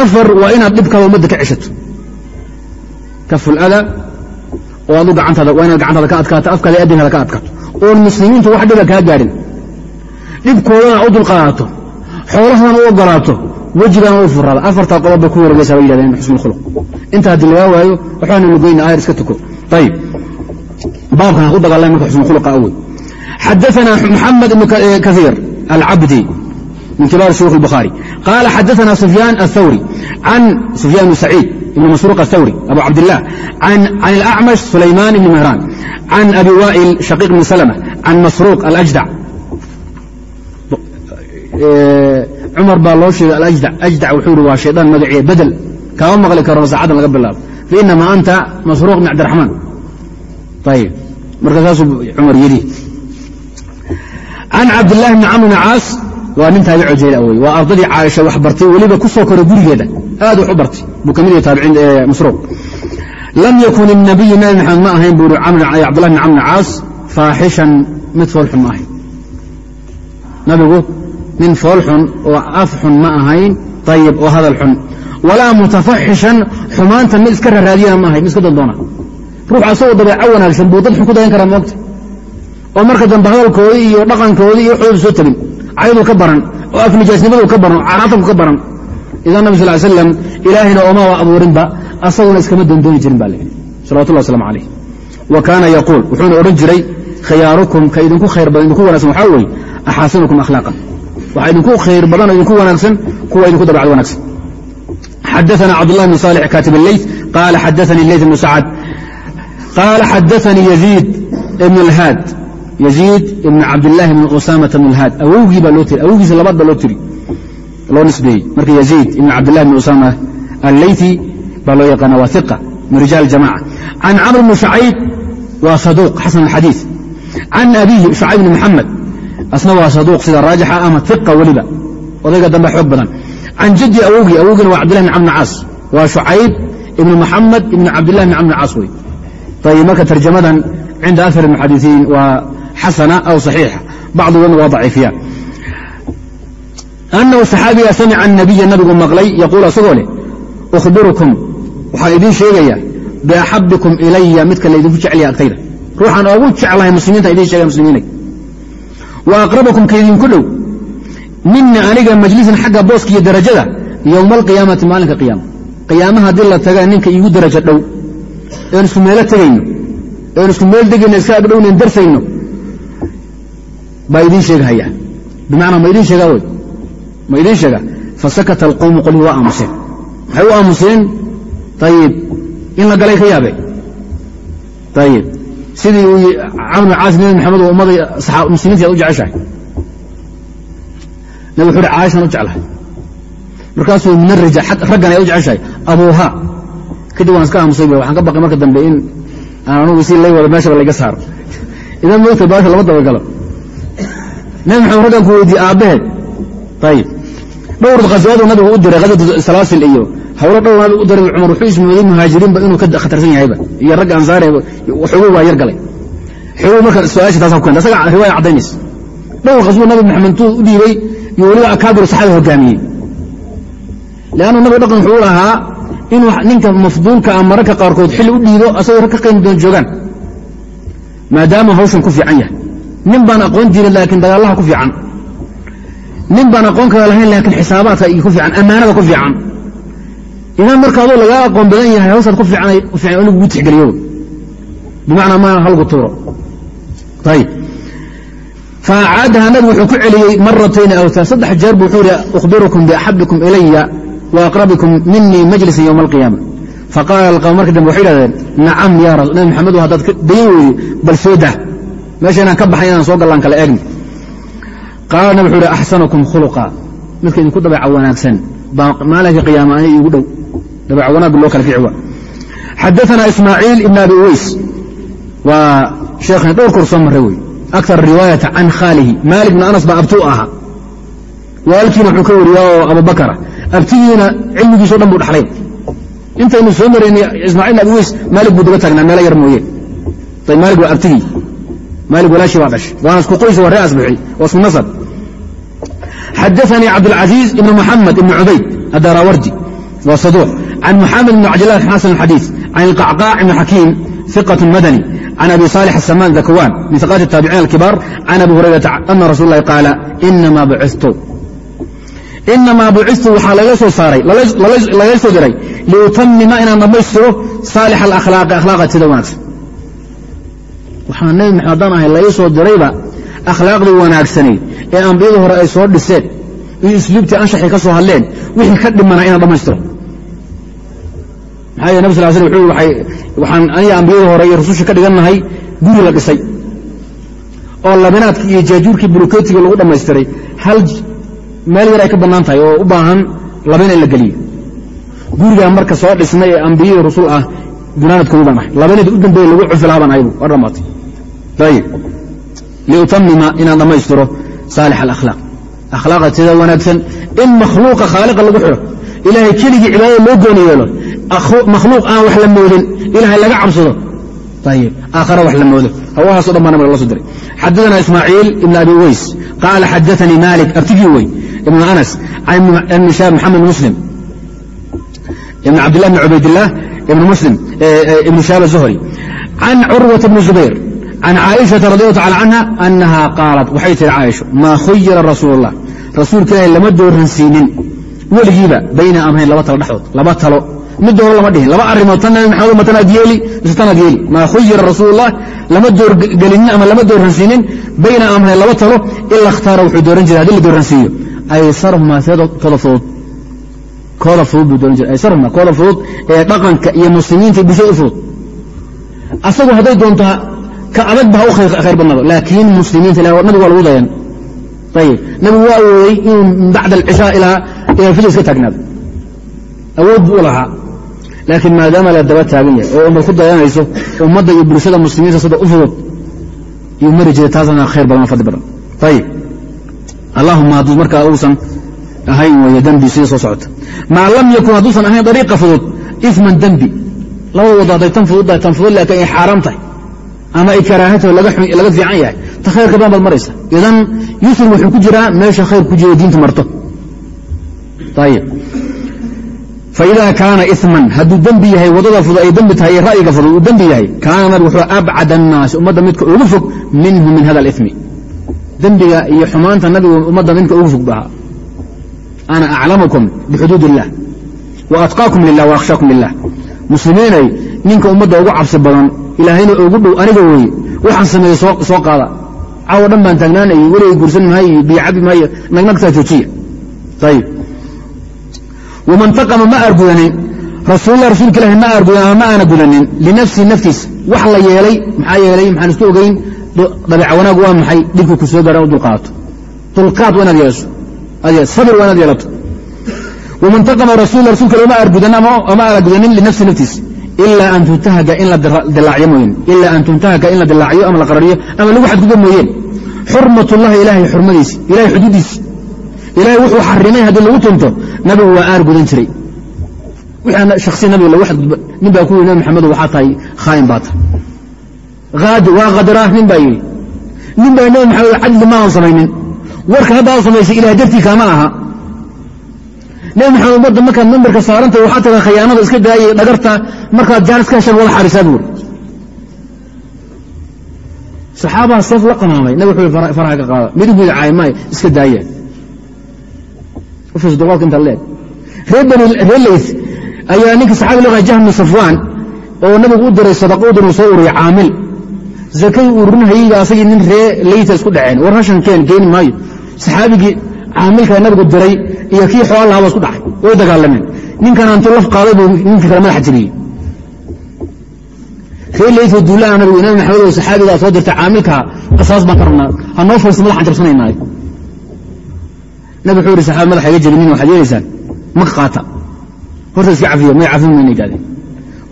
Afar waa inaad dhibkaada ummadda ka ceshato. Kafulada oo adu gacantaada waa inaad gacantaada ka adkaato afkaada e adinkaada ka adkaato oon muslimiintu wax dhiba kaa gaadhin dhibkoodana u dulqaadato xoolahana u ogolaato wejigana u furaada afartaa qodob bay ku wareegaysaa bay yidhahdeen xusn khuluq inta haddii lagaa waayo waxbaana lugoyna ayar iska tuko ayib baabkan ha ku dagaalamay marka xusn khuluqa awey xadaثna mحamed بن kaثيir alcabdi min kibaar shuyuخ الbخarي qala xadaثna سufyaan الthawrي an سufyaan بن سacيid ibn masruq الthawrي abu cabdالlah can الأcmaش sulayman بn mهraan can abi waئil shaقيq بn سلمة can masruq alأjdع cumar baa loo sheegay alأjdع أjdع wuxuu ihi waa shayطaan magaciya bedel kama maqli karo saacadan laga bilaabo fainama anta masruq بn cabdiرaحmaan ayb marka saasuu cumar yidhi can cabdilaahi bni camr bni caas waa nin taabico jeyla wey waa ardadii caaisha wax bartay weliba ku soo koray gurigeeda aad wax u bartay. Buu ka mid yahay taabiciin masruuq. Lam yakun الnabiyu nabi maxamed ma ahayn buu i cabdillahi bni camr caas faaxishan mid foolxun ma ahayn. Nabigu nin foolxun oo af xun ma ahayn ayib oo hadal xun. Walaa mutafaxishan xumaanta mid iska raraadiyana ma ahayn mid iska dandoona ruux asagoo dabeeco wanaagsan buu dad xun ku dayan karaa moogta oo marka dambe hadalkoodii iyo dhaqankoodii iyo waxooda soo tegin cayduu ka baran oo afnijaasnimadu ka baran oo canaataku ka baran idan nabi sal slam ilaahayna ooma waa abuurinba asaguna iskama doondooni jirin ba lyidhi salawatullah waslamu calayh wa kaana yaquul wuxuuna odhan jiray khiyaarukum ka idinku khayr badan idinku wanagsan waxaa weeye axaasinukum akhlaaqan. Waxaa idinku khayr badan oo idinku wanaagsan kuwa idinku dabcad wanaagsan. Xadaana cabdullah bn salix kaatib alleyt qaala xadaanii leyt bnu sacad. Qaala xadaanii yaziid ibn lhaad yaziid ibn cabdillaahi bn usaamata bn lhaad awowgii baa loo tiri awowgiisa labaad baa loo tiri loo nisbeeyey. Marka yaziid ibn cabdillahi bn usaama alleyti baa loo yaqaana waa iqa min rijaal jamaca can camr bni shacayb waa saduuq xasan alxadiid can abihi shacayb bni maxamed asna waa saduuq sida raajixa ama iqa weliba odayga dambe xoog badan. Can jaddi awowgii awowgiina waa cabdillahi bn camr waa shucayb ibn maxamed ibn cabdillahi bn camr wey ayib marka tarjamadan cinda akar muxadisiin waa xasana aw saxiixa. Bacdigoodna waa daciifiyaan annahu saxaabiga samica anabiya nabigu maqlay yaquul asagoo leh ukhbirukum waxaan idiin sheegayaa biaxabikum ilaya midka laydinku jeclaya agtayda ruuxaan oogu jeclahay muslimiinta idiin sheegaya muslimiinay wa aqrabakum kaydinku dhow mina aniga majlisan xagga booska iyo darajada yowma alqiyaamati maalinka qiyaama qiyaamaha haddii la taga ninka iigu darajo dhow ean isku meelo tegayno ean isku meel degayno iska agdhownayn darsayno baa idiin sheegahaya bimacnaa ma idiin sheegaa wey ma idiin sheega? Fasakata alqowmu qolii waa aamuseen. Maxay u aamuseen ayib in la galay ka yaabe ayib sidii uu camr caas nabi maxamed oo ummadda muslimiinta ad u jeceshahay. Nabig wuxu uhi caaishaan u jeclahay. Markaasuu min arija raggan ay u jeceshahay. Abuuha kadib waan iska aamusay waxaan ka baqay marka dambe in aan anugu si lay wado meeshaba layga saaro. Idan moogta baasha lama dabagalo. Nabi maxamed raggan ku weydiye aabbaheed ayib dhowr khaswaadu nabigu u diray khaswatu salaasil iyo hawlo dhownaaba u daray cumar wuxuu ismooday muhaajiriinba inuu ka khatarsan yahayba iyo ragga ansaare xogow baa yar galay. Marka su'aasha taasa ku keenta asaga riwaaya caddaynaysa dhowr qasbuu nabi maxamed intuu u dhiibay iyo weliba akaabiru saxaaba hogaamiyey. Leannu nabiga dhaqan wuxuu lahaa inuu ninka mafduulka a mararka qaarkood xilli u dhiibo asagoo ka qaymi doon joogaan. Maadaama hawshan ku fiican yahay. Nin baan aqoon jirin laakiin dagaalaha ku fiican nin baan aqoon kala lahayn laakiin xisaabaadka iyo ku fiican ammaanada ku fiican. Idan marka adoo lagaa aqoon badan yahay hawshaad ku fiican lagugu tixgeliyo. Bimacnaa ma halgu tuuro. Ayib faacaadaha nabigu wuxuu ku celiyey maratayn awtaa saddex jeer bu wuxuu ihi ukhbirukum biaxabikum ilaya wa aqrabikum minii majlisan yowma alqiyaama. Faqaala alqawm marka dambe waxay idhahdeen nacam ya nabi maxamedu haddaad dayan weeye bal soo dah meesha inaan ka baxay inaan soo gallaan kala eegni qaala nabig wuxuu ihi axsanukum khuluqa. Midka idinku dabeeca wanaagsan. Baa maalinka qiyaama ani iigu dhow. Dabeeca wanaag loo kala kici wa xadaana ismaaciil ibn abi uweys waa sheekhani dhowr kor soo marray wey. Akar riwaayata can khaalihi. Maalik bn anas baa abti u ahaa. Waalkiina wuxuu ka wariyaa oo abubakara abtigiina cilmigiiso dhan buu dhaxlay. Intaynu soo maraynay ismaaciil abi weys maalik buu daba taagnaa meelo yar mooye. Maalik waa abtigii maalik walaashii baa dhashay. Waana isku qoys waa ree asbuxi waa isku nasab xadaanii cabdاlcaزiiz ibn muxamed ibn cubayd adaraawardi waa saduuq can muxamed ibn cabdilah xasan xadiiث can ilqacqaac ibn xakiim ثiqaة madani can abi صالح السمان ذakwan min ثiqaati التaaبiciin الkibaar can abi hurayrata ana rasul اlahi qaala inama bucitu inamaa bucitu waxaa laga soo saaray laga soo diray liutamima inaan dhammaystiro saalix alakhlaaqi akhlaaqa sida wanaagsan waxaa nebi maxamed haddaan ahay laga soo dirayba akhlaaqdii wanaagsanayd ee ambiyadii hore ay soo dhiseen iyo isluubtii anshaxay ka soo hadleen wixii ka dhimanaa inaan dhammaystiro maxaa yee nab sal sl wuxuu waxaan aniga ambiyadii hore iyo rususha ka dhigannahay guri la dhisay oo labinaadkii iyo jaajuurkii buluketiga lagu dhammaystiray hal meel yar ay ka bannaan tahay oo u baahan labina in la geliyo. Gurigaa marka soo dhisnay ee ambiyadii rusul ah gunaanadkoodu baan ahay. Labinadii u dambeeye lagu cufi lahaa baan aygu waa dhammaatay. Ayib liutamima inaan dhammaystiro saalix alakhlaaq akhlaaqa sida wanaagsan in makhluuqa khaaliqa lagu xidho ilaahay keligii cibaadada loo gooni yeelo makhluuq aan wax la moodin ilaahay laga cabsado ayib aakhara wax la moodo hawahaaso dhan baa nabiga la so diray xadaana ismaaciil ibn abi uweys qaala xadaanii malik abtigii wey ibn anas can ibn shaab maxamed muslim ibn cabdillah bn cubaydillaah ibn muslim ibn shaab azuhri can curwata bni zubayr can caaishata radi allahu tacala canha anaha qaalat waxay tihi caaisha maa khuyira rasuul allah rasuulka ilaahi lama dooransiinin weligiiba bayna amrayn laba talo dhexdood laba talo mid dooro lama dhihin laba arrimood tan nabi maxamed ma tanaad yeeli mise tanaad yeeli maa khuyira rasuulullah lama doorgelinin ama lama dooransiinin bayna amrayn laba talo ila ikhtaara wuxuu dooran jiray haddii la dooransiiyo aysarhumaa seedkooda fudud kooda fudud buu dooran jiray aysarhuma kooda fudud ee dhaqanka iyo muslimiinta bulshada u fudud asagu hadday doontaa ka adag ba ha u khayr badnado. Laakiin muslimiinta nabigu waa lagu dayan ayib nabigu waa awoodey inuu min bacd alcishaa ilaa fajr iska taagnaado awood buu lahaa. Laakiin maadaama la daba taagan yahay oo umad ku dayanayso ummadda iyo bulshada muslimiinta sida u fudud yuu mari jiray taasna khayr badan fadli badan. Ayib allahuma hadduu markaa uusan ahayn weeye dembi sida soo socota. Maa lam yakun hadduusan ahayn dariiqa fudud ifman dembi labada wado hadday tan fudud tahay tan fudud laakiin ay xaaraam tahay ama ay karaahato laga fiican yahay. Ta khayrka badan baad maraysa. Idan yusr wuxuu ku jiraa meesha khayr ku jira diinta marto. Faida kaana iman hadduu dembi yahay waddada fudud ay dembi tahay ra'yiga fudud uu dembi yahay kaana nabig wuxuu abcad annaasi ummadda midka ugu fog minhu min hada alimi dembiga iyo xumaanta nabigu ummadda midka ugu fog bahaa ana aclamukum bixuduud illah wa atqaakum lilah wa akhshaakum lilah muslimiinay ninka ummadda ugu cabsi badan ilaahayna ugu dhow aniga weeye waxaan sameeyey soo qaada. Cawo dhan baan taagnaanayy weligay guursan maayo iyo biyo cabi maayo nagnagtaa joojiya. Ayib waman taqama ma aargudanin rasuullah rasuulka ilahi ma aargudan ma aana gudanin linafsihi naftiisa wax la yeelay maxaa yeelay maxaan isku ogeyn dabeeca wanaag waa maxay dhibka ku soo gaara u dulqaato. Dulqaad waa inaad yeesho sabir waa inaad yeelato. Waman taqama rasuula rasulka ilahi ma aargudan ama aana gudanin linafsihi naftiisa ilaa an tuntahaga in la dilaaciyo mooyeen ilaa an tuntahaga in la dilaaciyo ama la qarariyo ama lagu xadgudo mooyeen xurmatullahi ilaahay xurmadiisi ilahay xuduudiisi ilahay wuxuu xarimay haddii lagu tunto nabigu waa aar gudan jiray shaksi nabiga lagu xadgudba nin baa ku yidhi nabi maxamedo waxaa tahay khaayin baa tahay waa khadraa nin baa yidhi nin baa nabi maxamed cadli maadan samaynin warka haddaad samaysay ilaah dartii kaama aha nabi maxamed ummadda markaad memberka saaranta waxaa taga khayaanada iska daayay dhagarta markaad jaanis ka xarisaa buuri saxaabaha seef la qamaamay nabig wuxuu faraha ka qaada midug mida caaymaay iska daaya u fiirsa dulqaadka inta leeg. Reer bani reer leys ayaa ninka saxaabi loo jahmi safwaan oo nabigu u diray sadaqa u diru soo uriyay caamil. Zakay ururinhayeyba asagii nin ree leyta isku dhaceen. War hashan keen keeni maayo. Saxaabigii caamilka nabigu diray iyo kii xoola lahaa isku dhacay. Way dagaalameen. Ninkan antuu laf qaaday buu ninkii kale madaxa jiriyey. Ree leyta duulaha nabigu nabi maxamed oo saxaabigaa soo dirtay caamilkaa qasaas baan ka rabnaa ha noo faysto madaxaan jabsanaynaayo. Nabi wuxuu yidhi saxaabi madaxa iga jabinin waxaad yeelaysaan? Ma qaata. Horta iska cafiya may cafin mayna yidhahdeen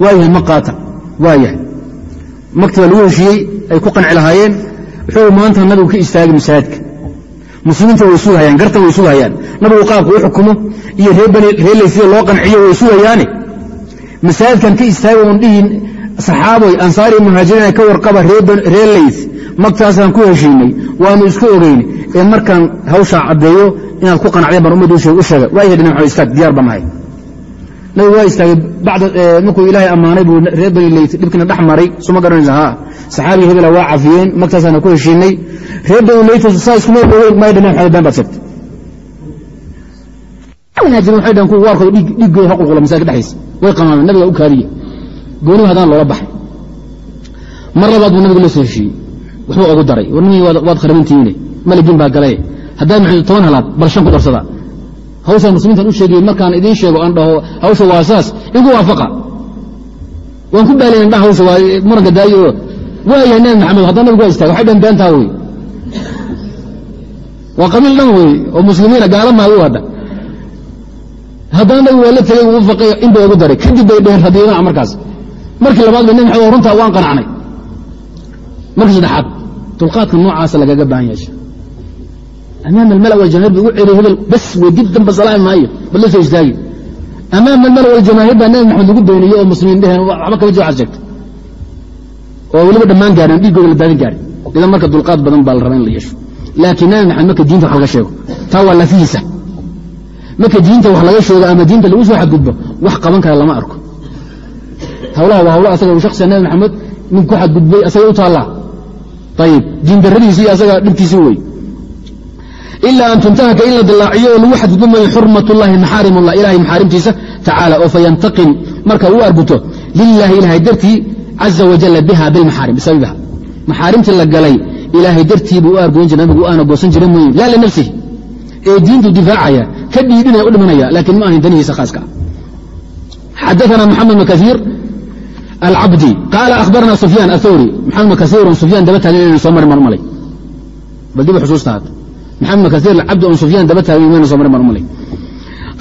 waa yahay ma qaata. Waa yahay. Makti baa lagu heshiiyey ay ku qanci lahaayeen. Wuxuu maanta nabigu ka istaagay masaajidka muslimiinta way sugahayaan gartan way sugahayaan nabigu qaabka u xukumo iyo reer leysida loo qanciyo way sugayaane. Masaajidkan ka istaaga un dhihin saxaaboy ansaari muhaajiriina ka warqaba reer leys magtaasaan ku heshiinay waanu isku ogeyn ee markaan hawshaa caddeeyo inaad ku qanacdeen baan ummadda u sheega waa yahay dhinac istaag diyaar baan nahay nabigu waa istaagay markuu ilaahay ammaanay buu reer bani leys dhibkiina dhex maray suma garanaysa haa. Saxaabiga hebela waa cafiyeen magtaasaana ku heshiinay. Reer bani leys saa iskuma ogeyn may dhinac maxamed been baad sheegtay waxay dhahan kuwa waarkooda dhiiggooda ha qulqula masaajidka dhexdiisa way qamaameen nabiga u kaadiya gooniba haddana loola baxay. Mar labaad buu nabigu la soo heshiiyey. Waxbuu ogu daray. War nimii waad kharabantihiine maligin baa galaye haddaan maxay toban halaad bal shan ku darsada hawshaan muslimiintan u sheegay markaan idiin sheego aan dhaho hawsha waa saas. Igu waafaqa. Waan ku baalayna dha hawsha waa muranka daayo. Waayahay nabi maxamed haddana nabigu waa istaaga waxay dhan beentaa wey. Waa qabiil dhan wey oo muslimiina gaala maayo hadda. Haddana nabigu waa la tegey uu faqay ugu daray. Kadib bay dheheen radiimaha markaas. Markii labaad ba nabi maxamed runtaa waan qanacnay markii saddexaad dulqaadka noocaasa lagaga baahan yeesha amaam almala waljamaahir bu ugu celiy hebel bas wey dib damba salaami maayo bal la soo istaagi amaam almala waljamaahir baa nabi maxamed lagu beeniyey oo muslimiin dheheen waxba kama jiro waxaad sheegtay oo weliba dhammaan gaareen dhiiggooda la daadin gaarin idan marka dulqaad badan baa la rabaa in la yeesho laakiin nabi maxamed marka diinta wax laga sheego taa waa lafihiisa marka diinta wax laga sheego ama diinta lagu soo xadgudbo wax qaban kara lama arko hawlaha waa hawla asaga shaksiga nabi maxamed nin ku xadgudbay asaga ilaa an tuntahaka in la dilaaciyo oo lagu xadgudbo mayo xurmat ullahi maxaarim ullah ilahay maxaarimtiisa tacaala oo fayantaqim marka uu arguto lilahi ilahay dartii caza wajala biha bilmaxaarim bisababiha maxaarimtii la galay ilaahay dartii buu u argoon jira nabigu aana goosan jira mooye laa linafsihi ee diintu difaacaya ka dhiidhinaya u dhimanaya laakiin ma ahayn danihiisa khaaska xadaana maxamed bn kaiir alcabdi qaala ahbarana sufyaan athawri maxamed bn kaiir on sufyaan daba taagin inaynu soo marin marmalay bal dib xusuustaad maxamed bn kaiir alcabdi on sufyaan daba taagin inaynu soo marin marmalay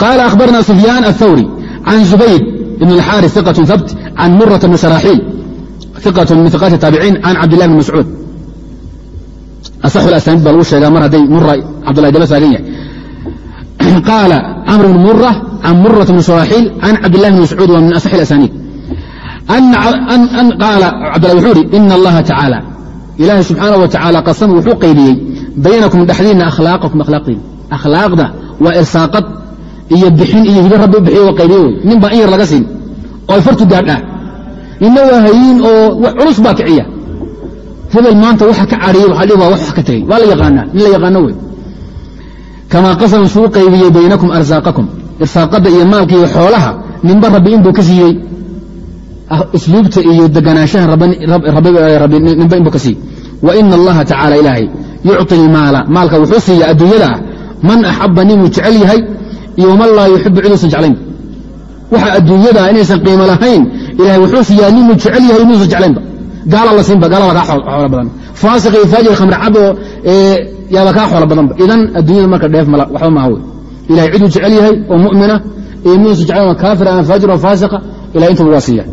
qaala ahbarana sufyaan athawri can zubayd ibn alxaaris iqat habt can murata bni saraaxiil iqat min iqaati taabiciin can cabdillahi bn mascuud asaxu asaniid baa lagu sheegaa mar hadday mura cabdullahi daba taagan yahay qaala camr bn mura can murata bni saraaxiil can cabdillahi bn mascuud waa min asaxi asaniid qaala cabdullah wuxuu ihi ina allaha tacaala ilaahay subxaanah wa tacaala qasama wuxuu qaybiyey baynakum dhexdiinna akhlaaqakum akhlaaqdiina akhlaaqda waa irsaaqad iyo bixin iyo hibe rabbi u bixiyo waa qaybiye wey nin baa in yar laga siin oo fartu gaadhaa ninna waa hayiin oo culus baa kiciya hebel maanta waxa ka cadhiyey waxa dhihi waa wax ka tegey waa la yaqaanaa nin la yaqaano wey kamaa qasama suu qaybiyey baynakum arsaaqakum irsaaqadda iyo maalka iyo xoolaha ninba rabbi inbuu ka siiyey isluubta iyo deganaanshaha ninba inbuu ka siiyey wa ina allaha tacaala ilaahay yucطi ilmaala maalka wuxuu siiya adduunyada ah man axaba ninuu jecel yahay iyo man laa yuxibu ciduusan jeclayn. Waxa adduunyada inaysan qiimo lahayn ilahay wuxuu siiyaa ninuu jecel yahay inuusan jeclaynba gaala la siinba gaalada kaa xoolo badan. Faasiq iyo faajir khamre cabo yaaba kaa xoolo badanba idan adduunyada marka dheef waxba maaha wey ilahay ciduu jecel yahay oo mu'mina iyo minuusan jeclayn kaafir ama faajir oo faasiqa ilahay intuba waa siiya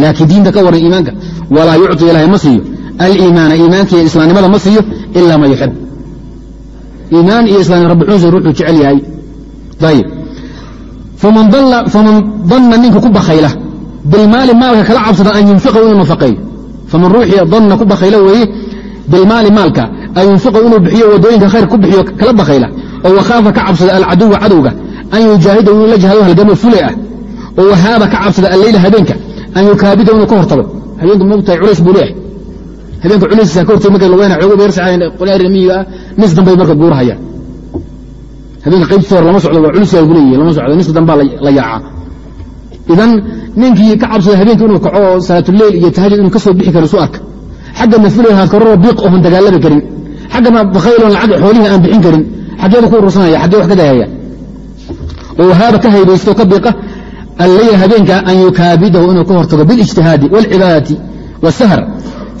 laakiin diinta ka waran iimaanka walaa yucطi ilahay ma siiyo aliimaana iimaanka iyo islaamnimada ma siiyo ila ma yuxib iimaan iyo islaamnima rabbi xuusa ruuxuu jecel yahay. Ayib faman danna ninka ku bakhayla bilmaali maalka kala cabsada an yunfiqahu inuu nafaqeeyo. Faman ruuxii danna ku bakhayla weeye bilmaali maalka an yunfiqahu inuu bixiyo waddooyinka khayr ku bixiyo kala bakhayla. Oo wakhaafa ka cabsada alcaduwa cadowga an yujaahidahu inuu la jahado halgamo fulay ah. Oo wahaaba ka cabsada alleyla habeenka an yukaabidahu inuu ka hortago. Habeenka mogtahay culays buu leeyahay habeenka culaysiisa ka hortay marka laweyna xoogo beersacayeen qolyaha miyiga ah, nis dambay marka guurahayaan habeenka qaybtiisa hore lama socdo waa culusyaa lagu leeyihiin lama socdo niska dambaa la yaacaa idan ninkii ka cabsada habeenka inuu kaco oo salaatuleyl iyo tahajud inuu ka soo bixi karo su arka. Xagga nafilan haadkaroro biiq ohon dagaalabi karin. Xaggana bakayloon lacag xoolihii aan bixin karin. Xaggeedu ku urursanaya xaggee wax ka dahaya oo wahaaba ka haybaysto ka biiqa allaya habeenka an yukaabidahu inuu ka hortago bilijtihaadi waalcibaadati waasahar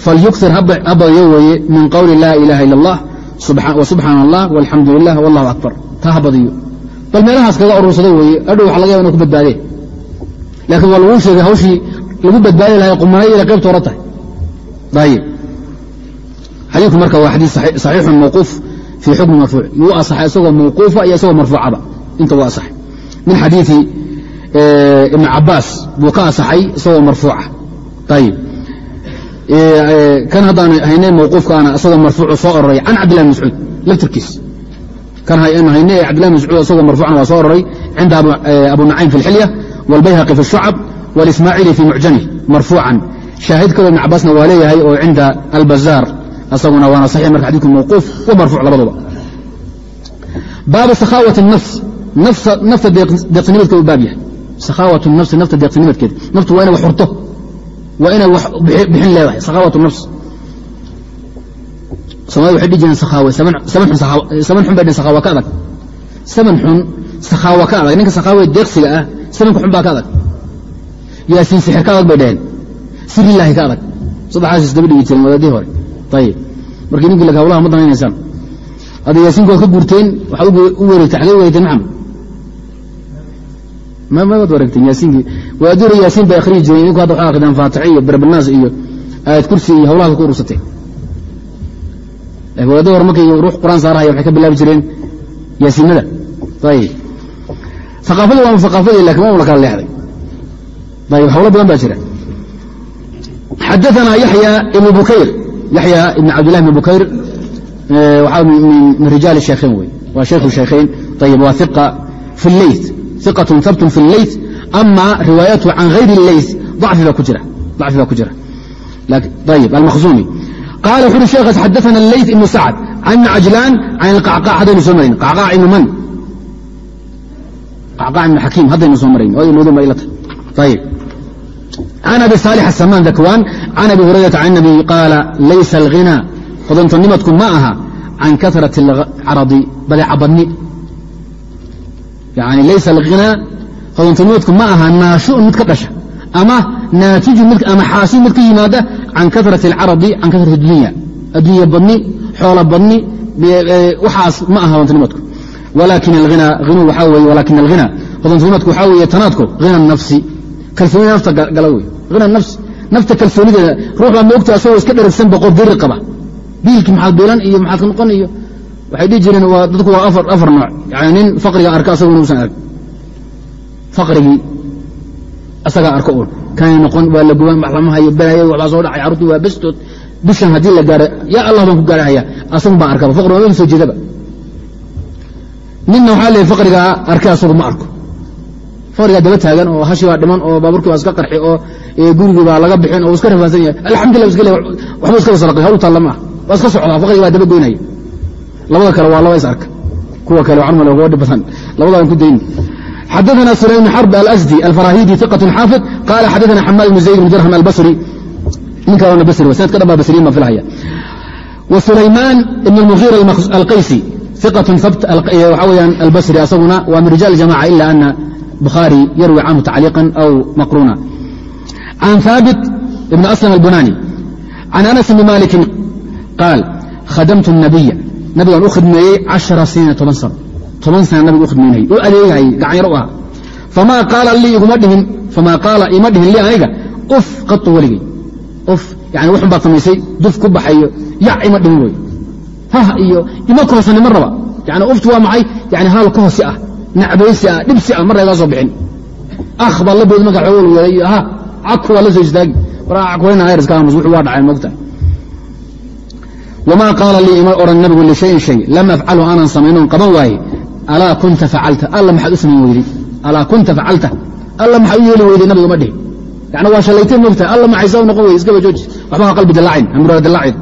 falyukir ha badyo weeye min qowli laa ilaha ila اllah wsubxaana allah walxamdu lilah wallahu akbar ta ha badiyo bal meelahaas kaga urursado weeye adhow waxa laga yaba inu ku badbaadeen laakiin waa laguu sheegay hawshii lagu badbaadi lahay qumanay inay qaybta hore tahay ayib xadiidku marka waa xadiid saxiixun mawquuf fii xukmi marfuuc yuu asaxay isagoo mawquufa iyo isagoo marfuucaba inta waa asaxay min xadiidi ibn cabaas buu ka asaxay isagoo marfuuca ayib kan haddaan haynay mawquufkaana isagoo marfuucu soo ororay can cabdillahi bn mascuud laftirkiis kan hayne ee cabdillahi bn mascuud isagoo marfuucan waa soo ororay cinda abu nacaym fi اlxilya wاlbayhaqi fi الshucab wاlismaaciili fi mucjamih marfuucan shaahid kaloo ibn cabaasna waa leeyahay oo cinda albazaar asaguna waana saxiix marka xadidku mawquuf wa marfuuc labaduba baabu sakhaawati الnafs nafta deeqsinimadkeed u baab yahay sakhaawat nafsi nafta deeqsinimadkeed naftu waa inay wax xurto waa inay wax bixin leedahay sakhaawat nafs. Somalida waxay dhihi jireen sakhaawe saman xun bay dhn sakhaawa ka adag. Saman xun sakhaawa ka adag. Ninka sakhaawe deeqsiga ah samanka xun baa ka adag. Yaasiin sixir ka adag bay dhaheen. Sirillaahi ka adag. Saddexaas isdaba dhigi jireen wadaadihii hore. Ayib markii ninkii la hawlaha ma danaynaysaan hadda yaasiinka waad ka guurteen waxaad u wareegtay xagee wareegteen maxamed mamaad wareegteen yaasiinkii waadira yaasiin bay akhriyi jireen idinku hadda waxaa akridaan faatix iyo barbalnaas iyo aayad kursi iyo hawlahaas ku urursateen wadaadda hore markay ruux qur'aan saarahaya waxay ka bilaabi jireen yaasiinada. Ayib aqaafadu waama aqaafadii laakiin waanu la kala leexday. Ayib hawlo badan baa jira. Xadaana yaya ibnu bukayr. Yaxya ibn cabdillahi ibn bukayr waxaa min rijaal shaykhayn wey waa shaykhu shaykhayn ayib waa iqa fi leyt iqatun habtun fi ley ama riwaayatu can hayri ley dacfi baa ku jira almauumi qaala wuxu ui sheekaas xadaana ley ibnu sacd can cajlaan can ilqacqac haddaynu soo marayn. Qacqaac ibnu man? Qacqaac ibnu xakiim haddaynu soo marayn. Oo inoodu mar ila tahay ayib can abi saalix asamaan dakwaan can abi hurayrata can nabiy qaala laysa alghinaa hodontonnimadku ma aha. Can karat alcaradi badeecabadni yani laysa alghinaa hodantonimadku ma aha naashuun mid ka dhasha ama naatijun ama xaasin mid ka yimaada can karati alcaradi can karati dunya addunya badni xoolo badni waxaas ma aha hodantonimadku walakin alhinaa hinuu waxaa weye walakin alghinaa hodantonimadku waxaa weeye tanaadku hina nafsi kalsoonida nafta gala wey hina nafs nafta kalsoonideeda ruux baa moogta asagoo iska dheragsan boqor diri qaba biilkii maxaad biilan iyo maxaad ka noqon iyo waxay dhihi jireen waa dadku waa afar nooc. Yani nin faqriga arka asaguna uusan arg faqrigii asagaa arko un kanay noqon waa la guban maxlamaha iyo balaya waxbaa dhacay carruurtii waa bestood bishan haddii la gaaro yaa allah baan ku gaarahaya asagun baa arkaba. Faqri waa soo jeedaba. Ninna waxaa leeyahy faqrigaa arkay asagu ma arko. Faqrigaa daba taagan oo hashi baa dhiman oo baaburkii baa iska qarxi oo gurigii baa laga bixin oo iska rafaadsan yahay. Alxamdullah iska le waxba iska wasalaqay hawl taalla maaha. Waa iska socdaa faqriga baa daba goynaya labada kale waa laba is arka kuwa kale waxaan male uga dhib badan labadaan ku dayni xadaثna sulaym bn xarb alasdi alfarahidi iqaة xaafid qala xadaثna xamaad bn zayd bn dirham albasri ninka waana basri wa sanadka dhan baa basriyin baan filhaya wa sulaymaan ibn اlmughira alqaysi iqaة habt waxa weyaan albasri asaguna waa min rijal jamaca ila ana bukhaarي yarwi canhu tacliiqا aw maqruna can haabit ibn aslam albunani can anas bni maliki qaal khadamtu الnabiya nabigaan u khidmeeyey caشhara siniina toban sano. Toban sana nabiga u khidmaynayay adeegahayay gacanyar u ahaa famaa qaala lii iguma dhihin. Famaa qaala ima dhihin lii aniga. Uf qatu weligay. Uf yani waxun baad samaysay. Duf ku baxayo. Yac ima dhihin wey hah iyo ima koosani ma raba. Yani uftu waa maxay? Yani haal ka ah. Nacbaysi ah. Dhibsi ah marna igaa soo bixin. Akh baa la boodi marka xoog yeelay ha caku waa la soo istaagi. War cakwayna ayriska aamus wuxuu waa dhacay mogta wamaa qaala lii ima odhan nabigu lishayin shay lam afcalu aanan samaynoon qaban waaye alaa kunta facalta alla maxaad u samayn weyday alaa kunta facalta alla maxaa u yeeli weyday nabiga ma dhihi yani waa shalaytay mogtahay alla maxaysa u noqon weyday iskaba jooji waxba qalbi dilaacin hamuraada dilaacin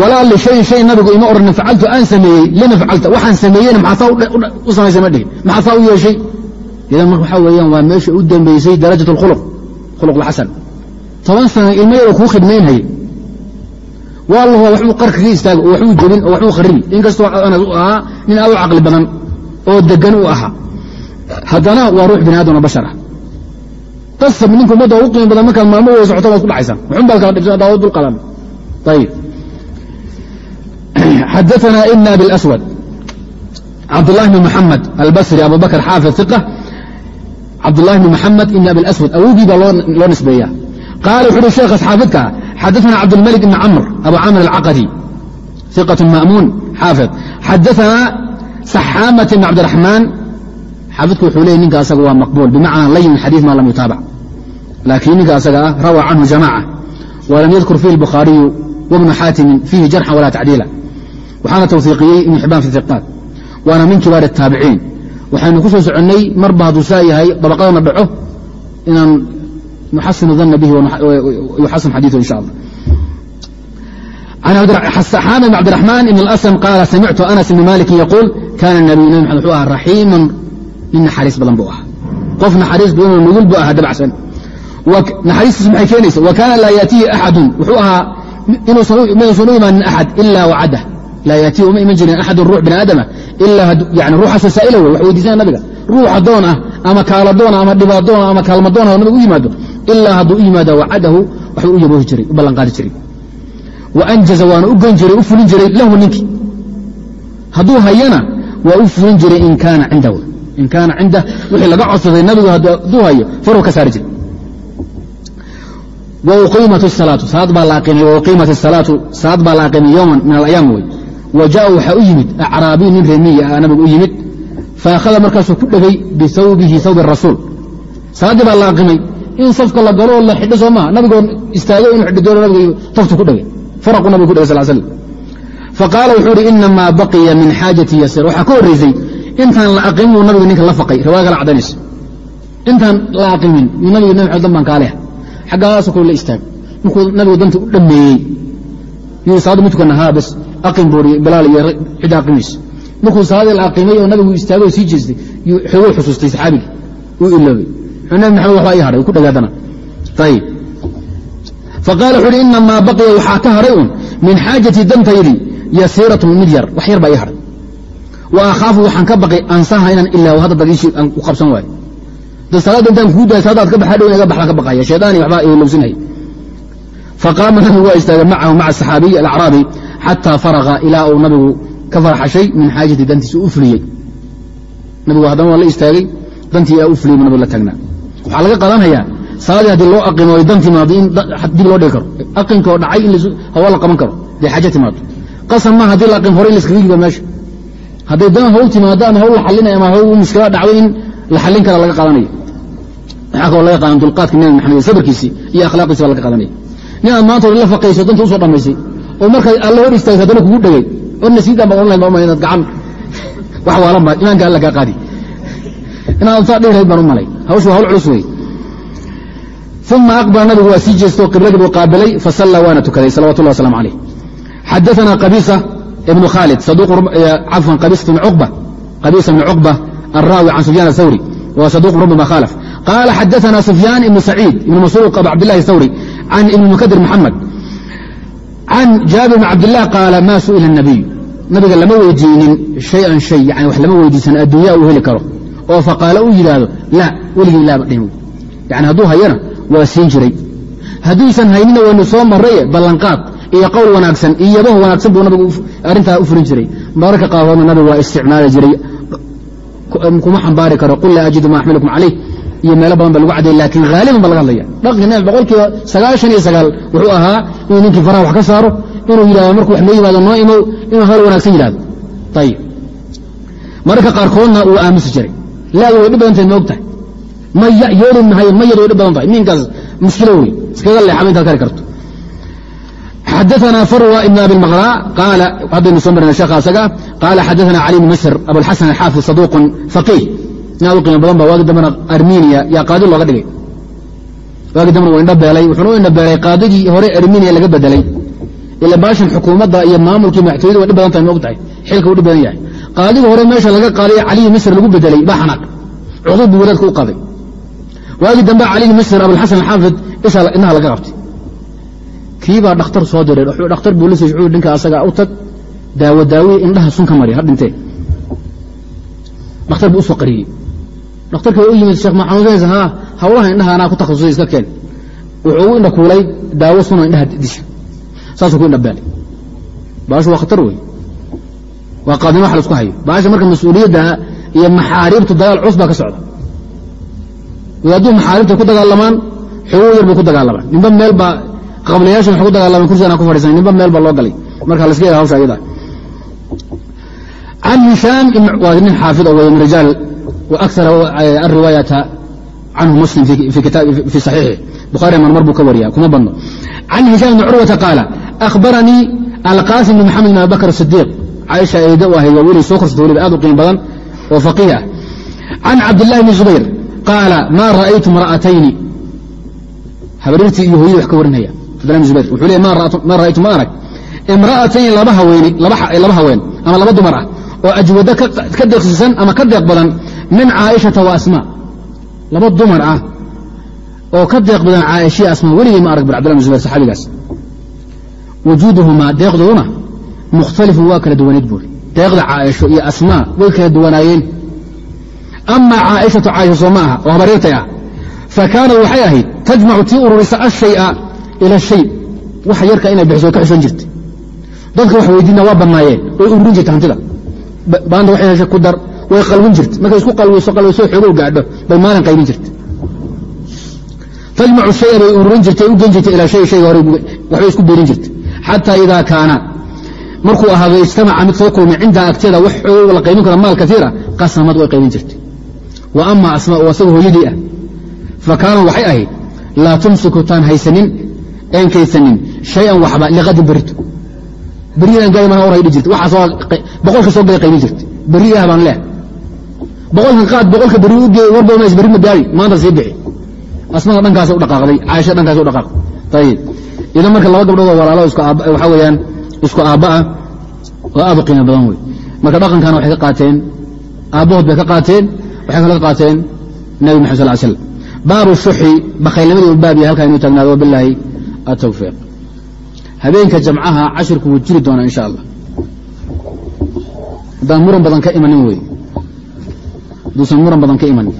walaa lishayin shay nabigu ima odhan facaltu aan sameeyey lima facalta waxaan sameeyeyna maxaa saa u samaysay ma dhihi maxaa saa u yeeshay idan marka waxaa weeyaan waa meesha u dambaysay darajat اlkhuluq khuluq اlxasan toban sana ilmo yaroo kuu khidmaynhaye waa la hubaa waxbuu qarka ka istaago oo waxbuu jebin oo waxbuu kharibi inkastoo anas u ahaa nin aad u caqli badan oo degan u ahaa haddana waa ruux bini aadam oo bashar ah qasab ninka ummadda ugu qiimo badan markaad maalmo wada socoto baad ku dhacaysaan waxun baad kala dhibsan daawad dul qalan ayib xadaثna ibn abi اlaswad cabdالlahi bn mxamed albasri abu bakr xaafid iqa cabdالlahi bn mxamed ibn abi اlaswad awogii baa loo nisbeeya qaala wuxu uhi sheekhaas xaafidka xadaثna cabdالmلك بn cmr abu camr الcaqدي ثiqة ma'muun xaafid xadaثna saxaamaة بn cabdiرaحmaan xaafidku wuxuu leeyay ninka asaga waa maqbuul bimacnaa layin xadiiث ma lam yutaabac laakiin ninka asaga ah rawى canhu jamاcة walam yadkur fihi الbukhaariyu wbnu xaatimin fiihi jarxa walaa tacdiila waxaana tawhiiqiyey ibn xibaan fi iqaad waana min kibaar الtaabiciin waxaynu ku soo soconnay marba hadduu saa yahay dabaqadana dhaco inaan nuxasinu dana bihi yuxasan xadiiثu insha allah xaam bn cabdiرaحmaan ibn اlasm qaala samictu anas ibn maliki yaquul kana nabiy nabi maxamed wuxuu ahaa raxiiman nin naxariis badan buu ahaa qof naxariis badanoo nugul buu ahaa dabacsan naxariistiisu maxay keenaysa wa kaana laa yaatihi axadu wuxuu ahaa inuusan u imaanin axad ila wacadah laa yaatihi uma iman jirin axadun ruux bini aadama ilaa yani ruuxaasoo saa'ila wey wax weydiisana nabiga ruuxa doon ah ama kaala doona ama dhibaadoona ama kaalma doona oo nabiga u yimaado ilaa hadduu u yimaado wacadahu waxbuu u yaboohi jiray u ballanqaadi jiray wa anjaza waana u goyn jiray u fulin jiray lahu ninkii hadduu hayana waa u fulin jiray in kaana cindahu in kaana cindah wixii laga codsaday nabigu hadduu hayo faruu ka saari jiray salaad baa la aqimay yowman min alayaam wey wa jaءa waxaa u yimid acraabiy nin reemiyi ah nabigu u yimid faakhada markaasuu ku dhegay bihawbihi hawbi rasuul salaaddii baa la aqimay in safka la galo la xidho soo maha nabigoo istaagay inu xidhi doono nabiga taftu ku dhegay faraquu nabigu ku dhegay sal slam faqaala wuxuu uhi inamaa baqiya min xaajati yasiir. Waxaa ka horraysay intaan la aqimin buu nabigu ninka la faqay. Riwaya kala cadaynayso intaan la aqimin yu nabiga nabi xmed dan baan kaaleha xaggaasoo kale la istaag. Markuu nabigu danta u dhammeeyey yii salaadda ma haa bas aqim buuri bilaal iyo cidda aqimayso markuu salaadii la aqimay oo nabigu istaagay oo sii jeestay yuu xooguu xusuustay saxaabigii uu iloobay nabi maxamed waxbaa ii hadhay ku dhagaadana ayib faqaala wuxu uhi inamaa baqiya waxaa ka hadhay un min xaajati dantaydii yasiiratun mid yar. Wax yar baa ii hadhay wa akhaafu waxaan ka baqay ansaha inaan ilaawo hadda dagiishii aan ku qabsan waayo. Da salaadda intaan kuu daay salaadaad ka baxa dhow inaga baxla ka baqaya shaydaani waxbaa ilowsinaya faqaama nabigu waa istaagay macahu maca asaxaabiyi alacraabi xataa faraqa ilaa uu nabigu ka farxashay min xaajati dantiisa u fuliyey. Nabigu haddana waa la istaagay dantii ilaa u fuliyey buu nabigu la taagnaa waxaa laga qadanhayaa salaadii haddii loo aqimo ay dan timaado in dib loo dhigi karo. Aqinka oo dhacay in hawa la qaban karo hadday xaaja timaado. Qasam ma haddii la aqim hore in laskaga yiba meesha. Hadday dan hawl timaado ama hawl la xalinay ama hawl mushkila dhacdo in la xallin kara laga qaadanayo waxaa kaloo laga qaadan dulqaadka nabi maxamed sabarkiisii iyo akhlaaqiisi baa laga qaadanaya nin aad maanta la faqayso danta u soo dhammaysay oo markaad alla hor istaagto haddana kugu dhegay orna siidan baa online baa umay inaad gacan. Wax waalan baa imaanka alla kaa qaadi inaadan saa dhihi lahayd baan u malay. Hawshu waa hawl culus wey uma aqbala nabigu waa sii jeestoo qibladii buu qaabilay fasalla waana tukaday salawatullah waslamu alayh xadaana qabiisa ibnu khaalid cafwan qabiisa bnu cuqba alraawi can sufyan athawri wa saduuqun rubbama khaalaf. Qaala xadaana sufyaan ibnu saciid ibnu masruuq abu cabdillahi thawri can ibni mukadir maxamed. Can jaabir bn cabdillah qaala maa su'ila nabiy nabiga lama weydiinin shayan shay yani wax lama weydiisan adduunya uu heli karo oo faqaalo uu yidhaahdo la weligii laaba dhihin yani hadduu hayana waa siin jiray. Hadduusan haynina waynu soo maraye ballanqaad iyo qowl wanaagsan iyo yabaho wanaagsan buu nabigu arrintaa u furin jiray. Mararka qaarkoodna nabigu waa isticmaali jiray. Kuma xambaari karo qul laa ajidu ma axmilukum calayh. Iyo meelo badan ba lagu cadday laakiin haaliban ba laga hadlaya. Nabi boqolkiiba sagaashan iyo sagaal wuxuu ahaa inuu ninkii faraha wax ka saaro inuu yidhahdo markuu wax noo yimaado noo imow inuu hadal wanaagsan yidhahdo ayib mararka qaarkoodna wuu aamusi jiray laadu way dhib badan tahay maogtahay yeeli mahay mayar way dhib badan tahay ninkaas mushkilo wey iskaga leexaba intaad kari karto. Xadaثna farwa ibn abi maqra qaal haddaynu soo marna sheekha isaga qaala xadaثna cali bn masr abulxasan axaafid saduuqun faqiih. Inaad u qiimo badan ba waagi dambana armeniya yaa qaadi looga dhigay. Waagi dambana waa indhabeelay wuxuuna u indhabeelay qaadigii hore armeniya laga bedelay. Ila baashan xukuumadda iyo maamulkii madaxtooyada way dhib badan tahay ma og tahay xilka u dhib badan yahay qaadiga hore meesha laga qaaday caliyi misr lagu bedelay baa xanaaq. Cuqud buu wadaadka u qaday waagii dambe caliyi misr abulxasan alxaafid isha inaha laga qabtay. Kiibaa dhakhtar soo diray dhakhtar buu la sii ninka asaga u tag daawo daawi indhaha sun mari ha dhakhtar buu u soo qariyey. Dhakhtarkii u yimid sheekh maxamuud ha hawlaha indhaha anaa ku takhasusay iska keen. Wuxuu u indha kuulay daawo suno indhaha disha. Saasuu ku indha beelay baashu waa khatar wey waa qaadnimo wax la isku hayo. Baasha marka mas'uuliyadda iyo maxaariibtu dagaal cus baa ka socda. Wadaaduu maxaariibta ku dagaalamaan xogow yar ku dagaalamaan ninba meel baa qablayaasha waxay ku dagaalamaan kursigana ku fadhiisan ninba meel baa loo galay. Marka laska yaga hawsha ayada can hishaam waa nin xaafid oo min rijaal wa alriwaayata canhu muslim fi saxiixi bukhaari marmar buu ka wariya kuma badno. Can hishaam bni curwata qaala akhbaranii alqaasim bn maxamed bn abi bakr caaisha eeda u ahayd waa wiilay soo korsata weliba aad u qiimo badan oo faqiih ah. Can cabdillahi bni zubayr qaala maa ra'aytu imra'atayni? Habarirtii iyo hooyadii wax ka warinaya cabdillahi bni zubayr. Wuxuu leey maa ra'aytu ma arag? Imra'atayni laba haweeni laba haween ama laba dumar ah oo ajwado ka deeqsisan ama ka deeq badan min caaishata wa asmaa. Laba dumar ah oo ka deeq badan caaishiya asmaa weligay ma arag bir abdillah bn zubayr saxaabigaas. Wujuuduhumaa deeqdooduna mukhtalifun waa kala duwaneed buuri deeqda caaisho iyo asmaa way kala duwanaayeen ama caaishatu caaisha soo ma aha oo habaryartay ah fa kaanat waxay ahayd tajmacu tii ururisa ashaya ila shay wax yarka inay bixiso ka xishoon jirtay dadka wax weydiina waa badnaayeen way ururin jirta hantida baanta waxay heshay ku dar way qalwin jirta markay isku qalwiso qalwiso xoogow gaadho bay maalin qaybin jirta tajmacu shaya bay ururin jirtay u jirtay ilaa shay shayga hore waxbay isku beerin jirta xataa idaa kaana markuu ahaado ijtamaca mid soo kulmay cindaa agteeda wax xoog la qaybin karo maal kaiira qasamad way qaybin jirtay. Wa ama asmaa oo asaga hooyadii ah. Fa kaana waxay ahayd laa tumsiku taan haysanin een kaysanin shayan waxba liqadin berito beriyadan gaari maa horay dhi jirta waxaas boqolka soo gala qaybin jirta beri ah baan leeh boqolkan qaad boqolka beri u geey warba mays beri ma gaari maanta sii bixi. Asmada dhankaas u dhaqaaqday caaisha dhankaas u dhaqaaqday. Ayib idan marka laba gabdhood oo walaalo waxaa weeyaan isku aabba ah oo aad u qiimo badan wey marka dhaqankana waxay ka qaateen aabbahood bay ka qaateen waxay kala qaateen nabi maxamed sal slam baabu shuxi bakhaylnimadii u baab yahay halkaa inuu taagnaado wabilaahi atawfiiq habeenka jamcaha cashirku wuu jiri doonaa insha allah. Haddaan muran badan ka imanin wey hadduusan muran badan ka imanin